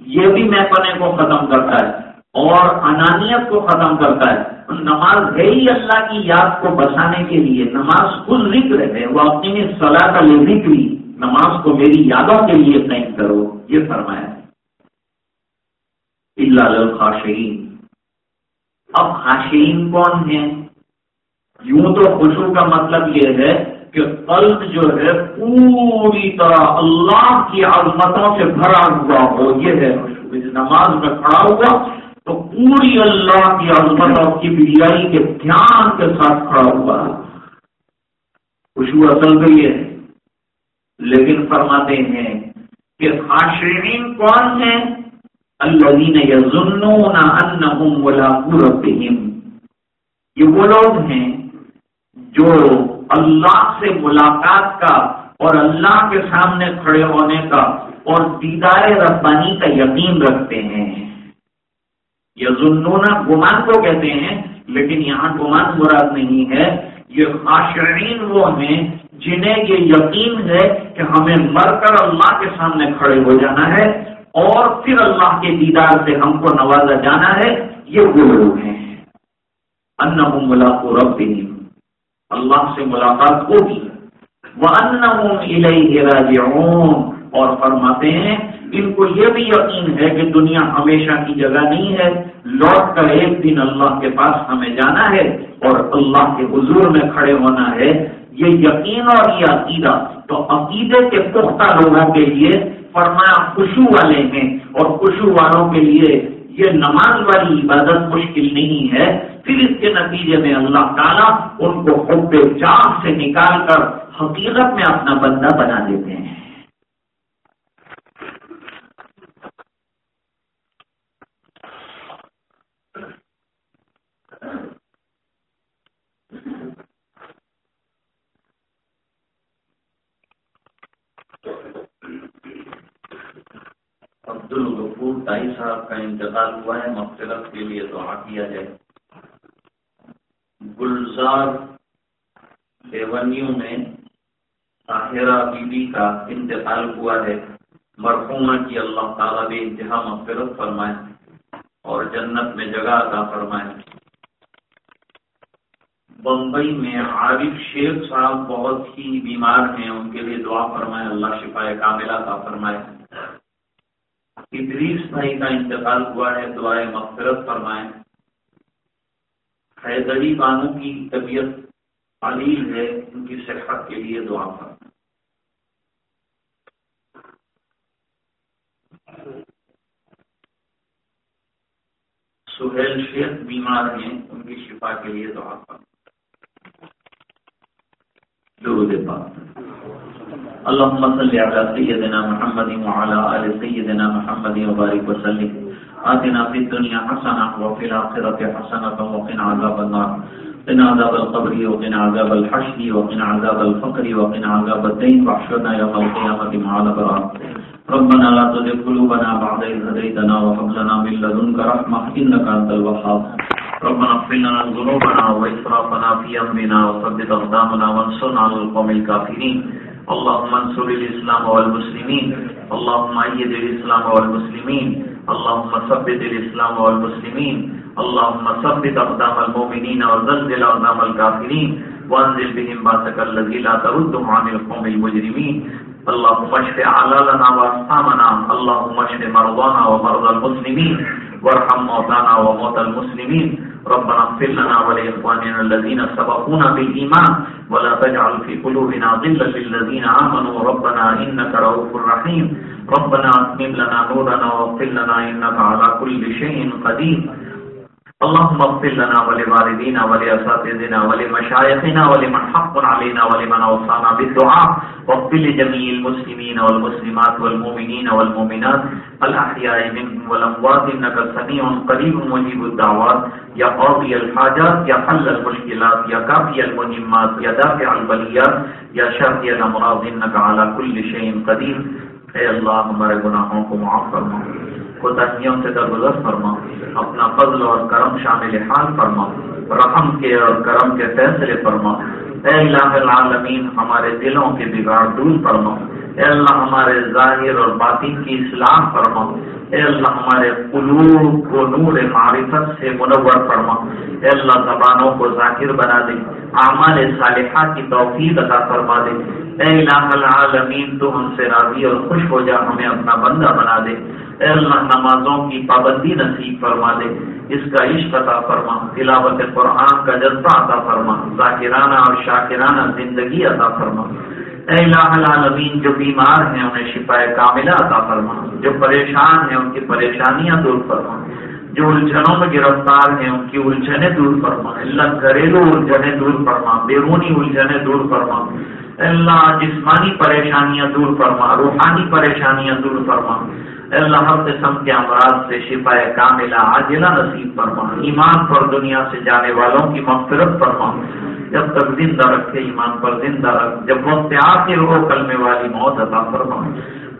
یہ بھی میں پنے کو ختم کرتا ہے اور انانیت کو ختم کرتا ہے۔ نماز ہے ہی اللہ کی یاد کو بسانے کے لیے۔ نماز خود ذکر ہے، وہ اپنی صلاح کا یہ ذکر نماز کو میری یادوں کے لیے قائم کرو، یہ فرمایا۔ اللہ خاشعین اب خاشعین کون ہیں؟ یوں تو خوشبو کا مطلب یہ ہے کہ قلب جو ہے پوری طرح اللہ کی عظمتوں سے بھرا ہوا ہو، یہ ہے نماز میں کھڑا ہوا تو پوری اللہ کی عظمتوں کی بجائی کے دھیان کے ساتھ کھڑا ہوا خوشبو اصل تو یہ ہے۔ لیکن فرماتے ہیں کہ خاشرین کون ہیں؟ الذین یظنون انہم ملاقو ربہم یہ وہ لوگ ہیں جو اللہ سے ملاقات کا اور اللہ کے سامنے کھڑے ہونے کا اور دیدار ربانی کا یقین رکھتے ہیں۔ یزنون گمان کو کہتے ہیں، لیکن یہاں گمان مراد نہیں ہے۔ یہ خاشعین وہ ہیں جنہیں یہ یقین ہے کہ ہمیں مر کر اللہ کے سامنے کھڑے ہو جانا ہے اور پھر اللہ کے دیدار سے ہم کو نوازا جانا ہے۔ یہ وہ لوگ ہیں۔ ان ملاق رب اللہ سے ملاقات ہوگی۔ وہ اور فرماتے ہیں، ان کو یہ بھی یقین ہے کہ دنیا ہمیشہ کی جگہ نہیں ہے۔ لوٹ کر ایک دن اللہ کے پاس ہمیں جانا ہے اور اللہ کے حضور میں کھڑے ہونا ہے۔ یہ یقین اور یہ عقیدہ۔ تو عقیدے کے پختہ لوگوں کے لیے فرمایا خوشو والے ہیں اور خوشو والوں کے لیے یہ نماز والی عبادت مشکل نہیں ہے، پھر اس کے نتیجے میں اللہ تعالیٰ ان کو خود چاند سے نکال کر حقیقت میں اپنا بندہ بنا دیتے ہیں۔ عبد الغفور تائی صاحب کا انتقال ہوا ہے مغفرت کے لیے دعا کیا جائے۔ گلزار دیونیوں میں طاہرہ بی بی کا انتقال ہوا ہے۔ مرحومہ کی اللہ تعالیٰ بھی انتہا مغفرت فرمائے اور جنت میں جگہ عطا فرمائے۔ بمبئی میں عارف شیخ صاحب بہت ہی بیمار ہیں، ان کے لیے دعا فرمائے، اللہ شفا کاملہ کا فرمائے۔ ادریس بھائی کا انتقال ہوا ہے دعائیں مغفرت فرمائیں۔ حیدری بانو کی طبیعت علیل ہے، ان کی صحت کے لیے دعا فرمائیں۔ سہیل شیخ بیمار ہیں، ان کی شفا کے لیے دعا فرمائیں۔ درود پاک۔ اللهم صل على سيدنا محمد وعلى آل سيدنا محمد وبارك وسلم. آتنا في الدنيا حسنة وفي الآخرة حسنة وقنا عذاب النار. قنا عذاب القبر وقنا عذاب الحشر وقنا عذاب الفقر وقنا عذاب الدين. واحشرنا يوم القيامة مع الأبرار. ربنا لا تزغ قلوبنا بعد إذ هديتنا وهب لنا من لدنك رحمة إنك أنت الوهاب. ربنا اغفر لنا ذنوبنا وإسرافنا في أمرنا وثبت أقدامنا وانصرنا على القوم الكافرين. اللهم انصر الاسلام والمسلمين، اللهم ايد الاسلام والمسلمين، اللهم ثبت الاسلام والمسلمين، اللهم ثبت اقدام المؤمنين وزلزل اقدام الكافرين، وانزل بهم باسك الذي لا تردهم عن القوم المجرمين. اللهم اشف اعلالنا واسقامنا اللهم اشف مرضانا ومرضى المسلمين، وارحم موتانا وموتى المسلمين. ربنا اغفر لنا ولإخواننا الذين سبقونا بالإيمان ولا تجعل في قلوبنا ظلا للذين آمنوا ربنا إنك رؤوف رحيم. ربنا أتمم لنا نورنا واغفر لنا إنك على كل شيء قدير. اللهم اغفر لنا ولوالدينا ولأساتذتنا ولمشايخنا ولمن حق علينا ولمن أوصانا بالدعاء. واغفر لجميع المسلمين والمسلمات والمؤمنين والمؤمنات، الأحياء منهم والأموات، إنك سميع قريب مجيب الدعوات. يا قاضي الحاجات، يا حل المشكلات، يا كافي المهمات، يا دافع البليات، يا شافي الأمراض، إنك على كل شيء قدير. اے اللہ، ہمارے گناہوں کو معاف فرما۔ کوتاہیوں سے درگزر فرما۔ اپنا فضل اور کرم شامل حال فرما۔ رحم کے اور کرم کے فیصلے فرما۔ اے الہ العالمین، ہمارے دلوں کے بگاڑ دور فرما۔ اے اللہ، ہمارے ظاہر اور باطن کی اصلاح فرما۔ اے اللہ ہمارے قلوب کو نور معرفت سے منور فرما۔ اے اللہ زبانوں کو ذاکر بنا دے۔ اعمال صالحہ کی توفیق عطا فرما دے۔ اے الہ العالمین، تو ہم سے راضی اور خوش ہو جا، ہمیں اپنا بندہ بنا دے۔ اے اللہ، نمازوں کی پابندی نصیب فرما دے۔ اس کا عشق عطا فرما۔ تلاوت قرآن کا جذبہ عطا فرما۔ ذاکرانہ اور شاکرانہ زندگی عطا فرما۔ اے الہ العالمین، جو بیمار ہیں انہیں شفا کاملہ عطا فرما۔ جو پریشان ہیں ان کی پریشانیاں دور فرما۔ جو الجھنوں میں گرفتار ہیں ان کی الجھنیں دور فرما۔ اللہ گھریلو الجھنیں دور فرما، بیرونی الجھنیں دور فرما۔ اللہ جسمانی پریشانیاں دور فرما، روحانی پریشانیاں دور فرما۔ اللہ ہر قسم کے امراض سے شفا کاملہ عاجلہ نصیب فرما۔ ایمان پر دنیا سے جانے والوں کی مغفرت فرما۔ جب تک زندہ رکھے، ایمان پر زندہ رکھ، جب وقت آخر ہو کلمے والی موت عطا فرما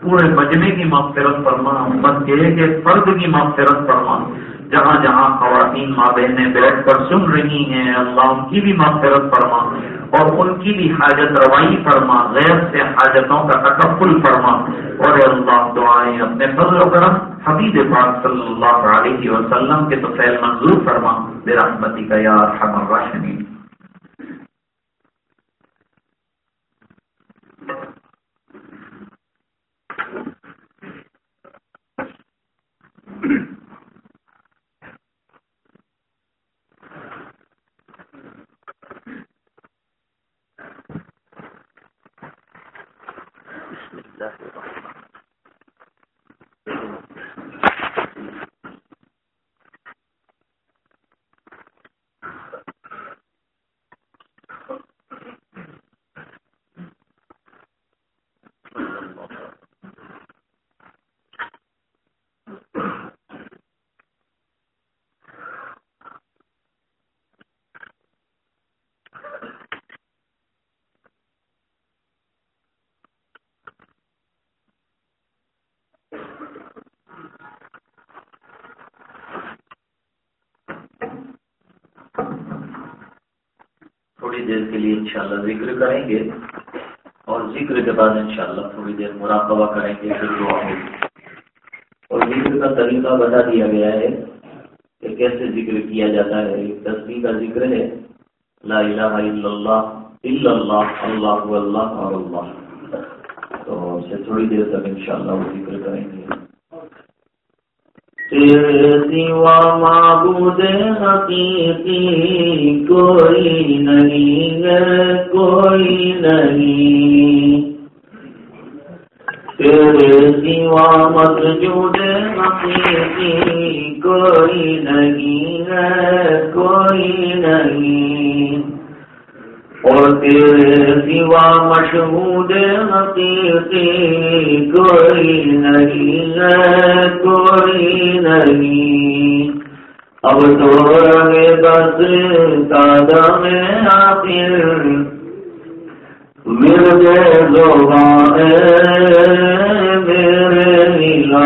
پورے مجمے کی مغفرت فرما امت کے ایک ایک فرد کی مغفرت فرما جہاں جہاں خواتین ماں بہنیں بیٹھ کر سن رہی ہیں، اللہ ان کی بھی مغفرت فرما اور ان کی بھی حاجت روائی فرما غیر سے حاجتوں کا تکفل فرما اور اللہ، دعائیں اپنے فضل و کرم حبیب پاک صلی اللہ علیہ وسلم کے تو فیل منظور فرما میرا کا یار حمر راشنی دیر کے لیے انشاءاللہ ذکر کریں گے اور ذکر کے بعد انشاءاللہ تھوڑی دیر مراقبہ کریں گے پھر دعا ہوگی اور ذکر کا طریقہ بتا دیا گیا ہے کہ کیسے ذکر کیا جاتا ہے۔ ایک تصویر کا ذکر ہے، لا الہ الا اللہ الا اللہ اللہ اللہ، اور اللہ۔ تو اسے تھوڑی دیر تک انشاءاللہ وہ ذکر کریں گے۔ تیرے سوا معبود حقیقی کوئی نہیں ہے کوئی نہیں تیرے سوا مسجود حقیقی کوئی نہیں ہے کوئی نہیں اور تیرے سوا مشہور حقیقی کوئی نہیں ہے، کوئی نہیں۔ اب تو رنگ بس تازہ میں آخر میرے زبان میرے نیلا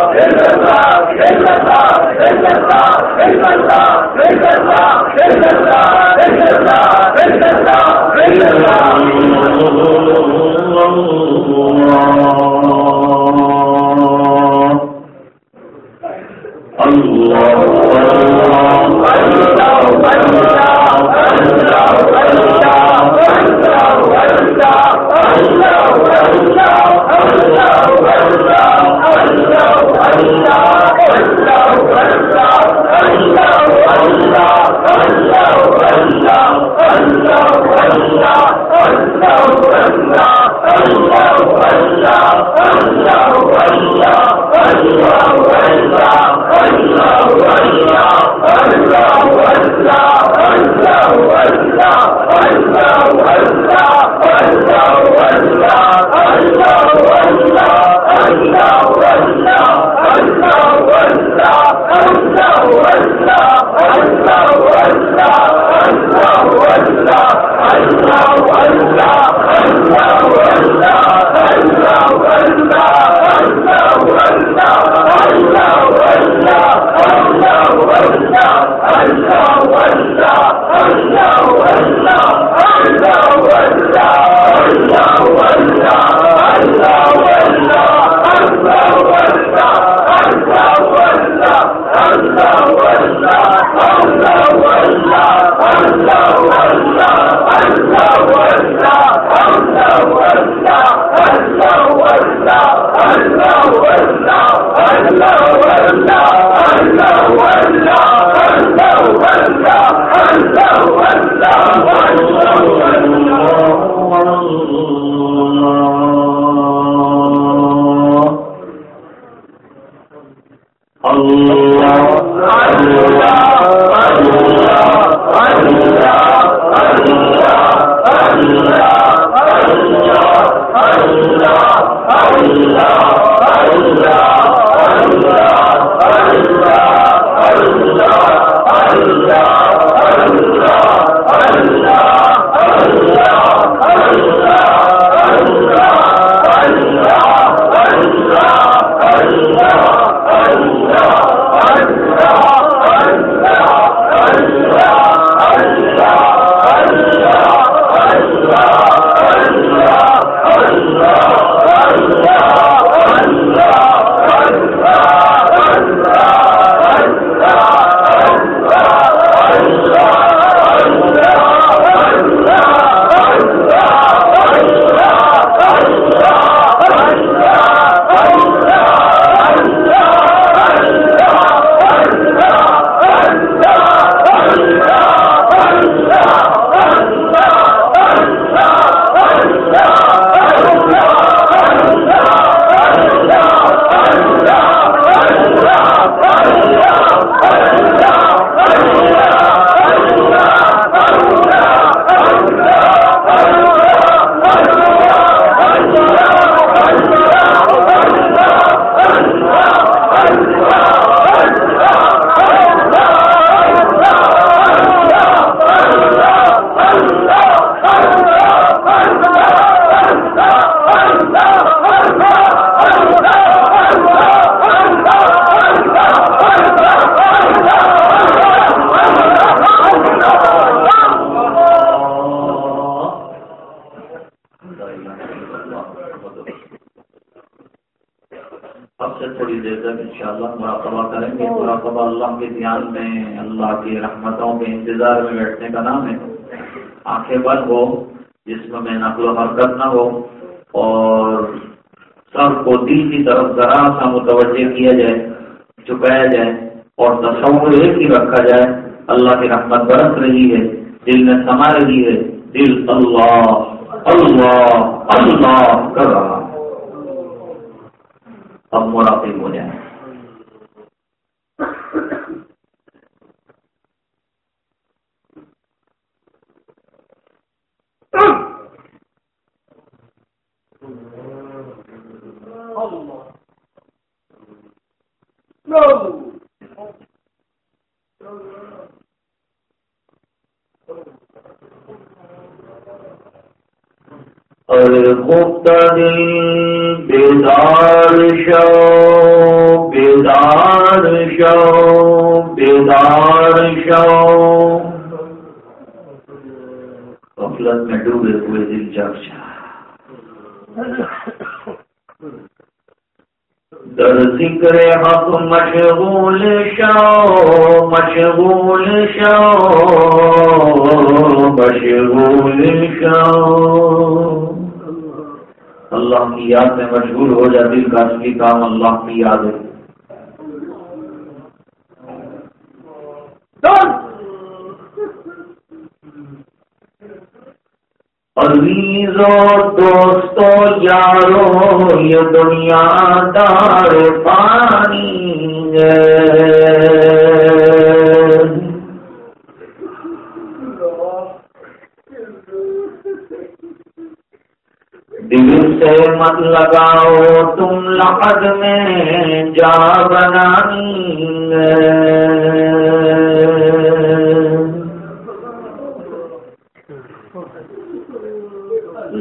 اللہ الله میں بیٹھنے کا نام ہے۔ آنکھیں بند ہو، جسم میں نقل و حرکت نہ ہو، اور سب کو دل کی طرف ذرا سا متوجہ کیا جائے چکایا جائے، اور تصور ایک ہی رکھا جائے، اللہ کی رحمت برس رہی ہے، دل میں سما رہی ہے، دل اللہ اللہ اللہ کر رہا اب مراقب ہو جائے بیدار شو بیدار شو بیدار شو غفلت میں ڈوبے ہوئے دل جگ جا در ذکر حق مشغول شو مشغول شو مشغول شو اللہ کی یاد میں مشغول ہو جا، دل کا اصلی کام اللہ کی یاد ہے۔ عزیزو دوستو یارو، یہ دنیا دار پانی دل سے مت لگاؤ، تم لقد میں جا بنانی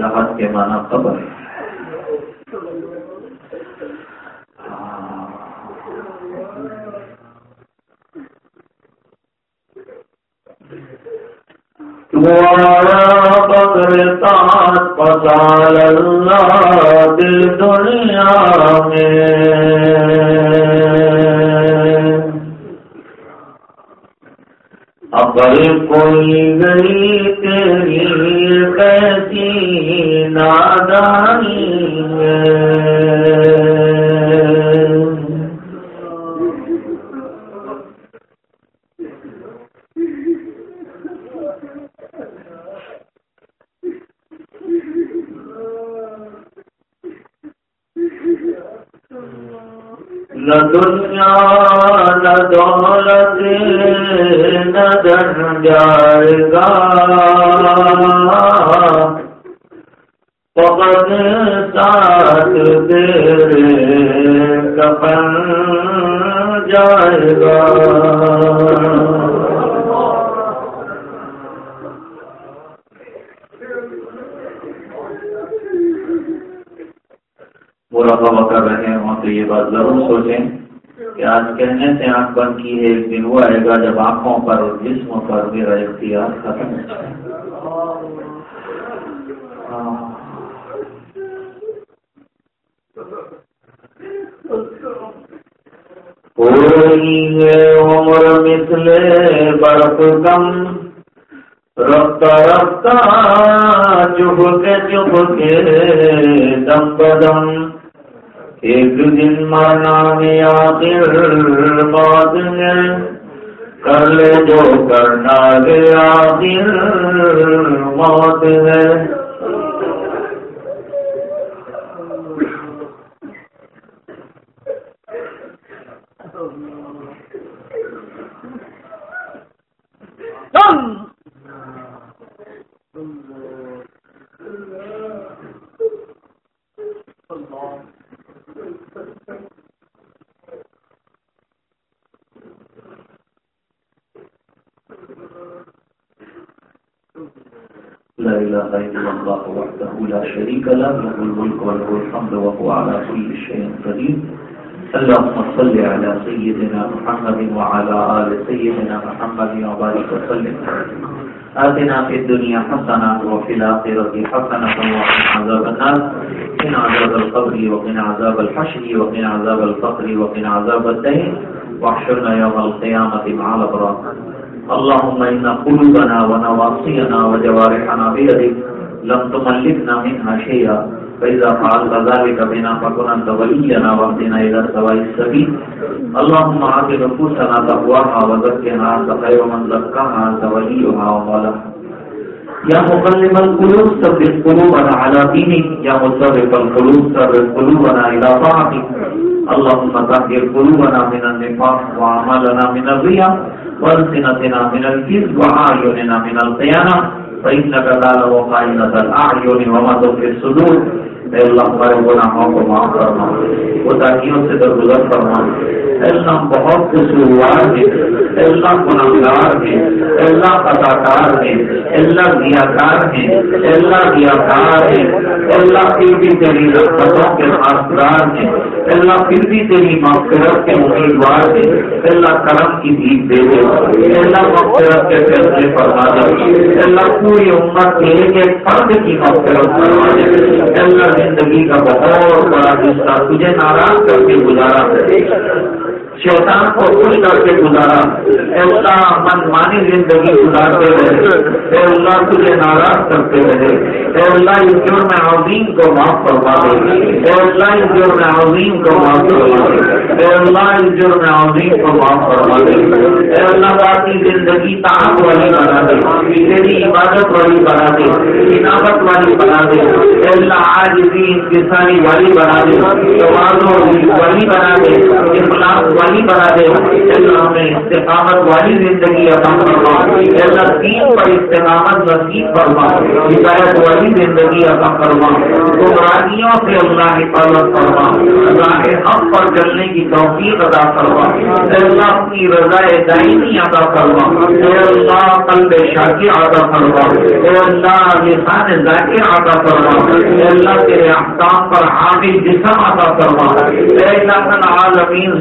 لحد کے معنی خبر بکرتا پسال اللہ دل دنیا میں۔ اگر کوئی گئی تیری کیسی نادانی میں نہ دنیا نہ دولت نہ دن جائے گا پکڑ ساتھ تیرے کفن جائے گا مراقبہ کر رہے ہوں تو یہ بات ضرور سوچیں کہ آج کہنے سے آنکھ بند کی ہے ایک دن وہ آئے گا جب آنکھوں پر اور جسم پر میرا اختیار ختم ہو جائے۔ کوئی عمر مثل برف کم رفتہ رفتہ چپ کے چپ کے دم بدم۔ ایک دن مرنا میں آخر بات ہے کر لے جو کرنا گے آخر موت ہے الملك وله الحمد وهو على كل شيء قدير. اللهم صل على سيدنا محمد وعلى آل سيدنا محمد وبارك وسلم. آتنا في الدنيا حسنة وفي الآخرة حسنة وقنا عذاب النار. قنا عذاب القبر وقنا عذاب الحشر وقنا عذاب الفقر وقنا عذاب الدين واحشرنا يوم القيامة مع الأبرار. اللهم إن قلوبنا ونواصينا وجوارحنا بيدك لم تملكنا منها شيئا. فإذا فعلت ذلك بنا فكن أنت ولينا واهدنا إلى سواء السبيل اللهم آت نفوسنا تقواها وزكها أنت خير من زكاها أنت وليها ومولاها يا مقلب القلوب ثبت قلوبنا على دينك يا مصرف القلوب ثبت قلوبنا إلى طاعتك اللهم طهر قلوبنا من النفاق وعملنا من الرياء والسنتنا من الكذب وأعيننا من الخيانة فإنك تعلم خائنة الأعين وما تخفي الصدور اے اللہ ہمارے گناہوں کو معاف فرما کوتاہیوں سے درگزر فرما اے اللہ بہت قصوروار ہیں اے اللہ گناہگار ہیں اے اللہ اداکار ہیں اے اللہ ریاکار ہیں اے اللہ ریاکار ہیں اے اللہ پھر بھی تیری رحمتوں کے خاصدار ہیں اے اللہ پھر بھی تیری مغفرت کے امیدوار ہیں اے اللہ کرم کی بھیک دے دے اے اللہ مغفرت کے فیصلے فرما دے اے اللہ پوری امت کے ایک ایک فرد کی مغفرت فرما دے اے اللہ زندگی کا بہت بڑا حصہ تجھے ناراض کر کے گزارا شیطان کو خوش کر کے گزارا۔ اے اللہ من مانی زندگی گزارتے رہے۔ اے اللہ، تجھے ناراض کرتے رہے۔ اے اللہ اس جرم عظیم کو معاف فرما دے۔ اے اللہ اس جرم عظیم کو معاف فرما دے۔ اے اللہ اس جرم عظیم کو معاف فرما دے۔ اے اللہ، باقی زندگی تعب والی بنا دے۔ تیری عبادت والی بنا دے۔ عنابت والی بنا دے۔ اے اللہ، آج بھی انکساری والی بنا دے۔ توازو والی بنا دے۔ اخلاق والی بنا دے۔ اللہ ہمیں استقامت والی زندگی عطا فرما۔ اللہ دین پر استقامت نصیب فرما۔ ہدایت والی زندگی عطا فرما۔ گمراہیوں سے اللہ حفاظت فرما۔ اللہ کے ہم پر چلنے کی توفیق ادا فرما۔ اللہ اپنی رضا دائمی ادا فرما۔ اے اللہ قلب شاکر ادا فرما۔ اے اللہ لسان ذاکر ادا فرما۔ اے اللہ تیرے احکام پر حامل جسم ادا فرما۔ اے اللہ العالمین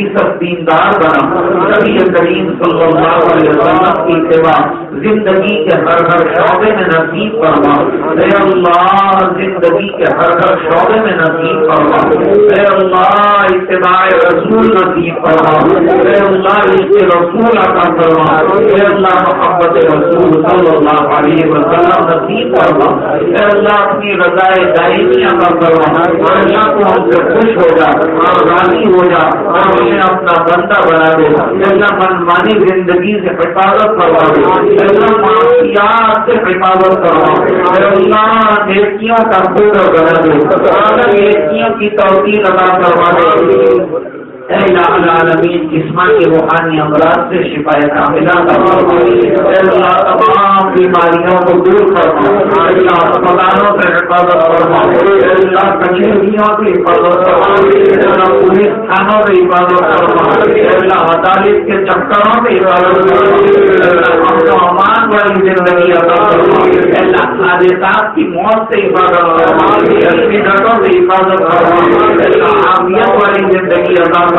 سو فیصد دیندار بنا۔ نبی کریم صلی اللہ علیہ وسلم کی سوا زندگی کے ہر ہر شعبے میں نصیب فرما۔ اے اللہ، زندگی کے ہر ہر شعبے میں نصیب فرما۔ اے اللہ، اتباع رسول نصیب فرما۔ اے اللہ اس کے رسول عطا فرما۔ اے اللہ، محبت رسول صلی اللہ علیہ وسلم نصیب فرما۔ اے اللہ، اپنی رضا دائمی عطا فرما۔ اللہ کو ہم سے خوش ہو جا اور راضی ہو جا اور ہمیں اپنا بندہ بنا دے اللہ منمانی زندگی سے حفاظت کروا دے اللہ معاشیات سے حفاظت کروا دے اللہ نیکیوں کا پورا بنا دے اللہ نیکیوں کی توقیر ادا کروا دے اے العالمین جسمانی روحانی امراض سے شفایت عاملہ کروا اے اللہ تمام بیماریوں کو دور کروا اللہ اسپتالوں سے حفاظت کروا اللہ کچہریوں کی حفاظت پولیس تھانوں کی حفاظت کروا اللہ عدالت کے چکروں کی حفاظت کروا ہم کو امان والی زندگی عطا کروا اللہ حادثات کی موت سے حفاظت کروا سے حفاظت کروا اللہ والی زندگی عطا کروا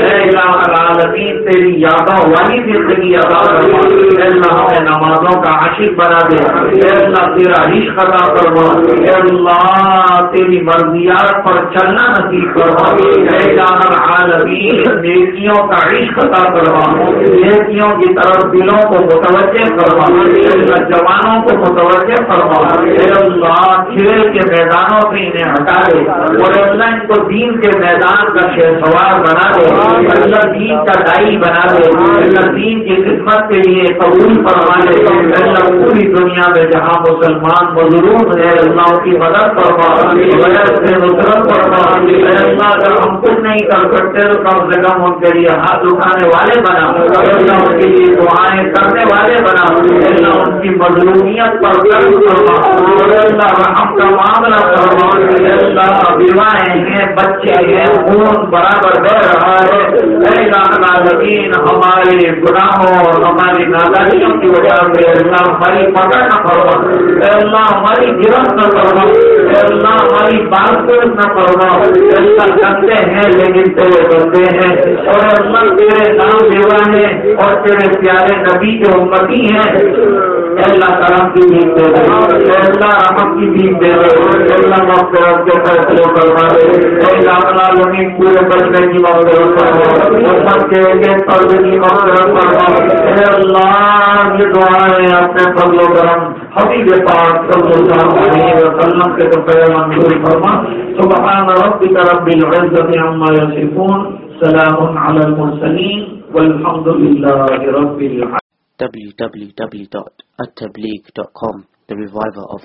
العالمین والی زندگی عطا فرما اے اللہ ہمیں نمازوں کا عاشق بنا دے۔ اے اللہ تیرا عشق عطا فرما۔ اے اللہ تیری مرضیات پر چلنا نصیب فرما۔ اے الہ العالمین، نیکیوں کا عشق عطا فرما۔ نیکیوں کی طرف دلوں کو متوجہ فرما۔ اے اللہ جوانوں کو متوجہ فرما۔ اے اللہ کھیل کے میدانوں سے انہیں ہٹا دے۔ اور اللہ ان کو دین کے میدان کا شیر سوار بنا دے۔ اللہ دین کا دائی بنا دے اللہ دین کی خدمت کے لیے قبول فرما دے اللہ پوری دنیا میں جہاں مسلمان مظلوم ہے اللہ کی مدد فرما غیر سے نصرت فرما اللہ اگر ہم کچھ نہیں کر سکتے تو کم سے کم ان کے لیے ہاتھ اٹھانے والے بنا، اللہ ان کے لیے دعائیں کرنے والے بنا، اللہ ان کی مظلومیت پر قرض کروا اللہ رحم کا معاملہ کروا اللہ بیوائیں ہیں، بچے ہیں، خون برابر بہ رہا ہے العالمین ہمارے گناہوں اور ہماری نادانیوں کی وجہ سے اللہ ہماری پکڑ نہ کروا اللہ ہماری گرفت نہ کروا اللہ ہماری بات نہ کروا اللہ کرتے ہیں لیکن تیرے بندے ہیں۔ اور اللہ تیرے نام بیوہ ہیں اور تیرے پیارے نبی کے امتی ہیں۔ اللہ کرم کی بھیک دے دے۔ اللہ رحم کی بھیک دے دے۔ اللہ مغفرت کے فیصلے کروا دے۔ اللہ العالمین، پورے بچنے کی مغفرت کروا سب کے ایک فرض سبحان ربك رب العزة عما يصفون سلام على المرسلين والحمد لله رب العالمين www.attableek.com The Reviver of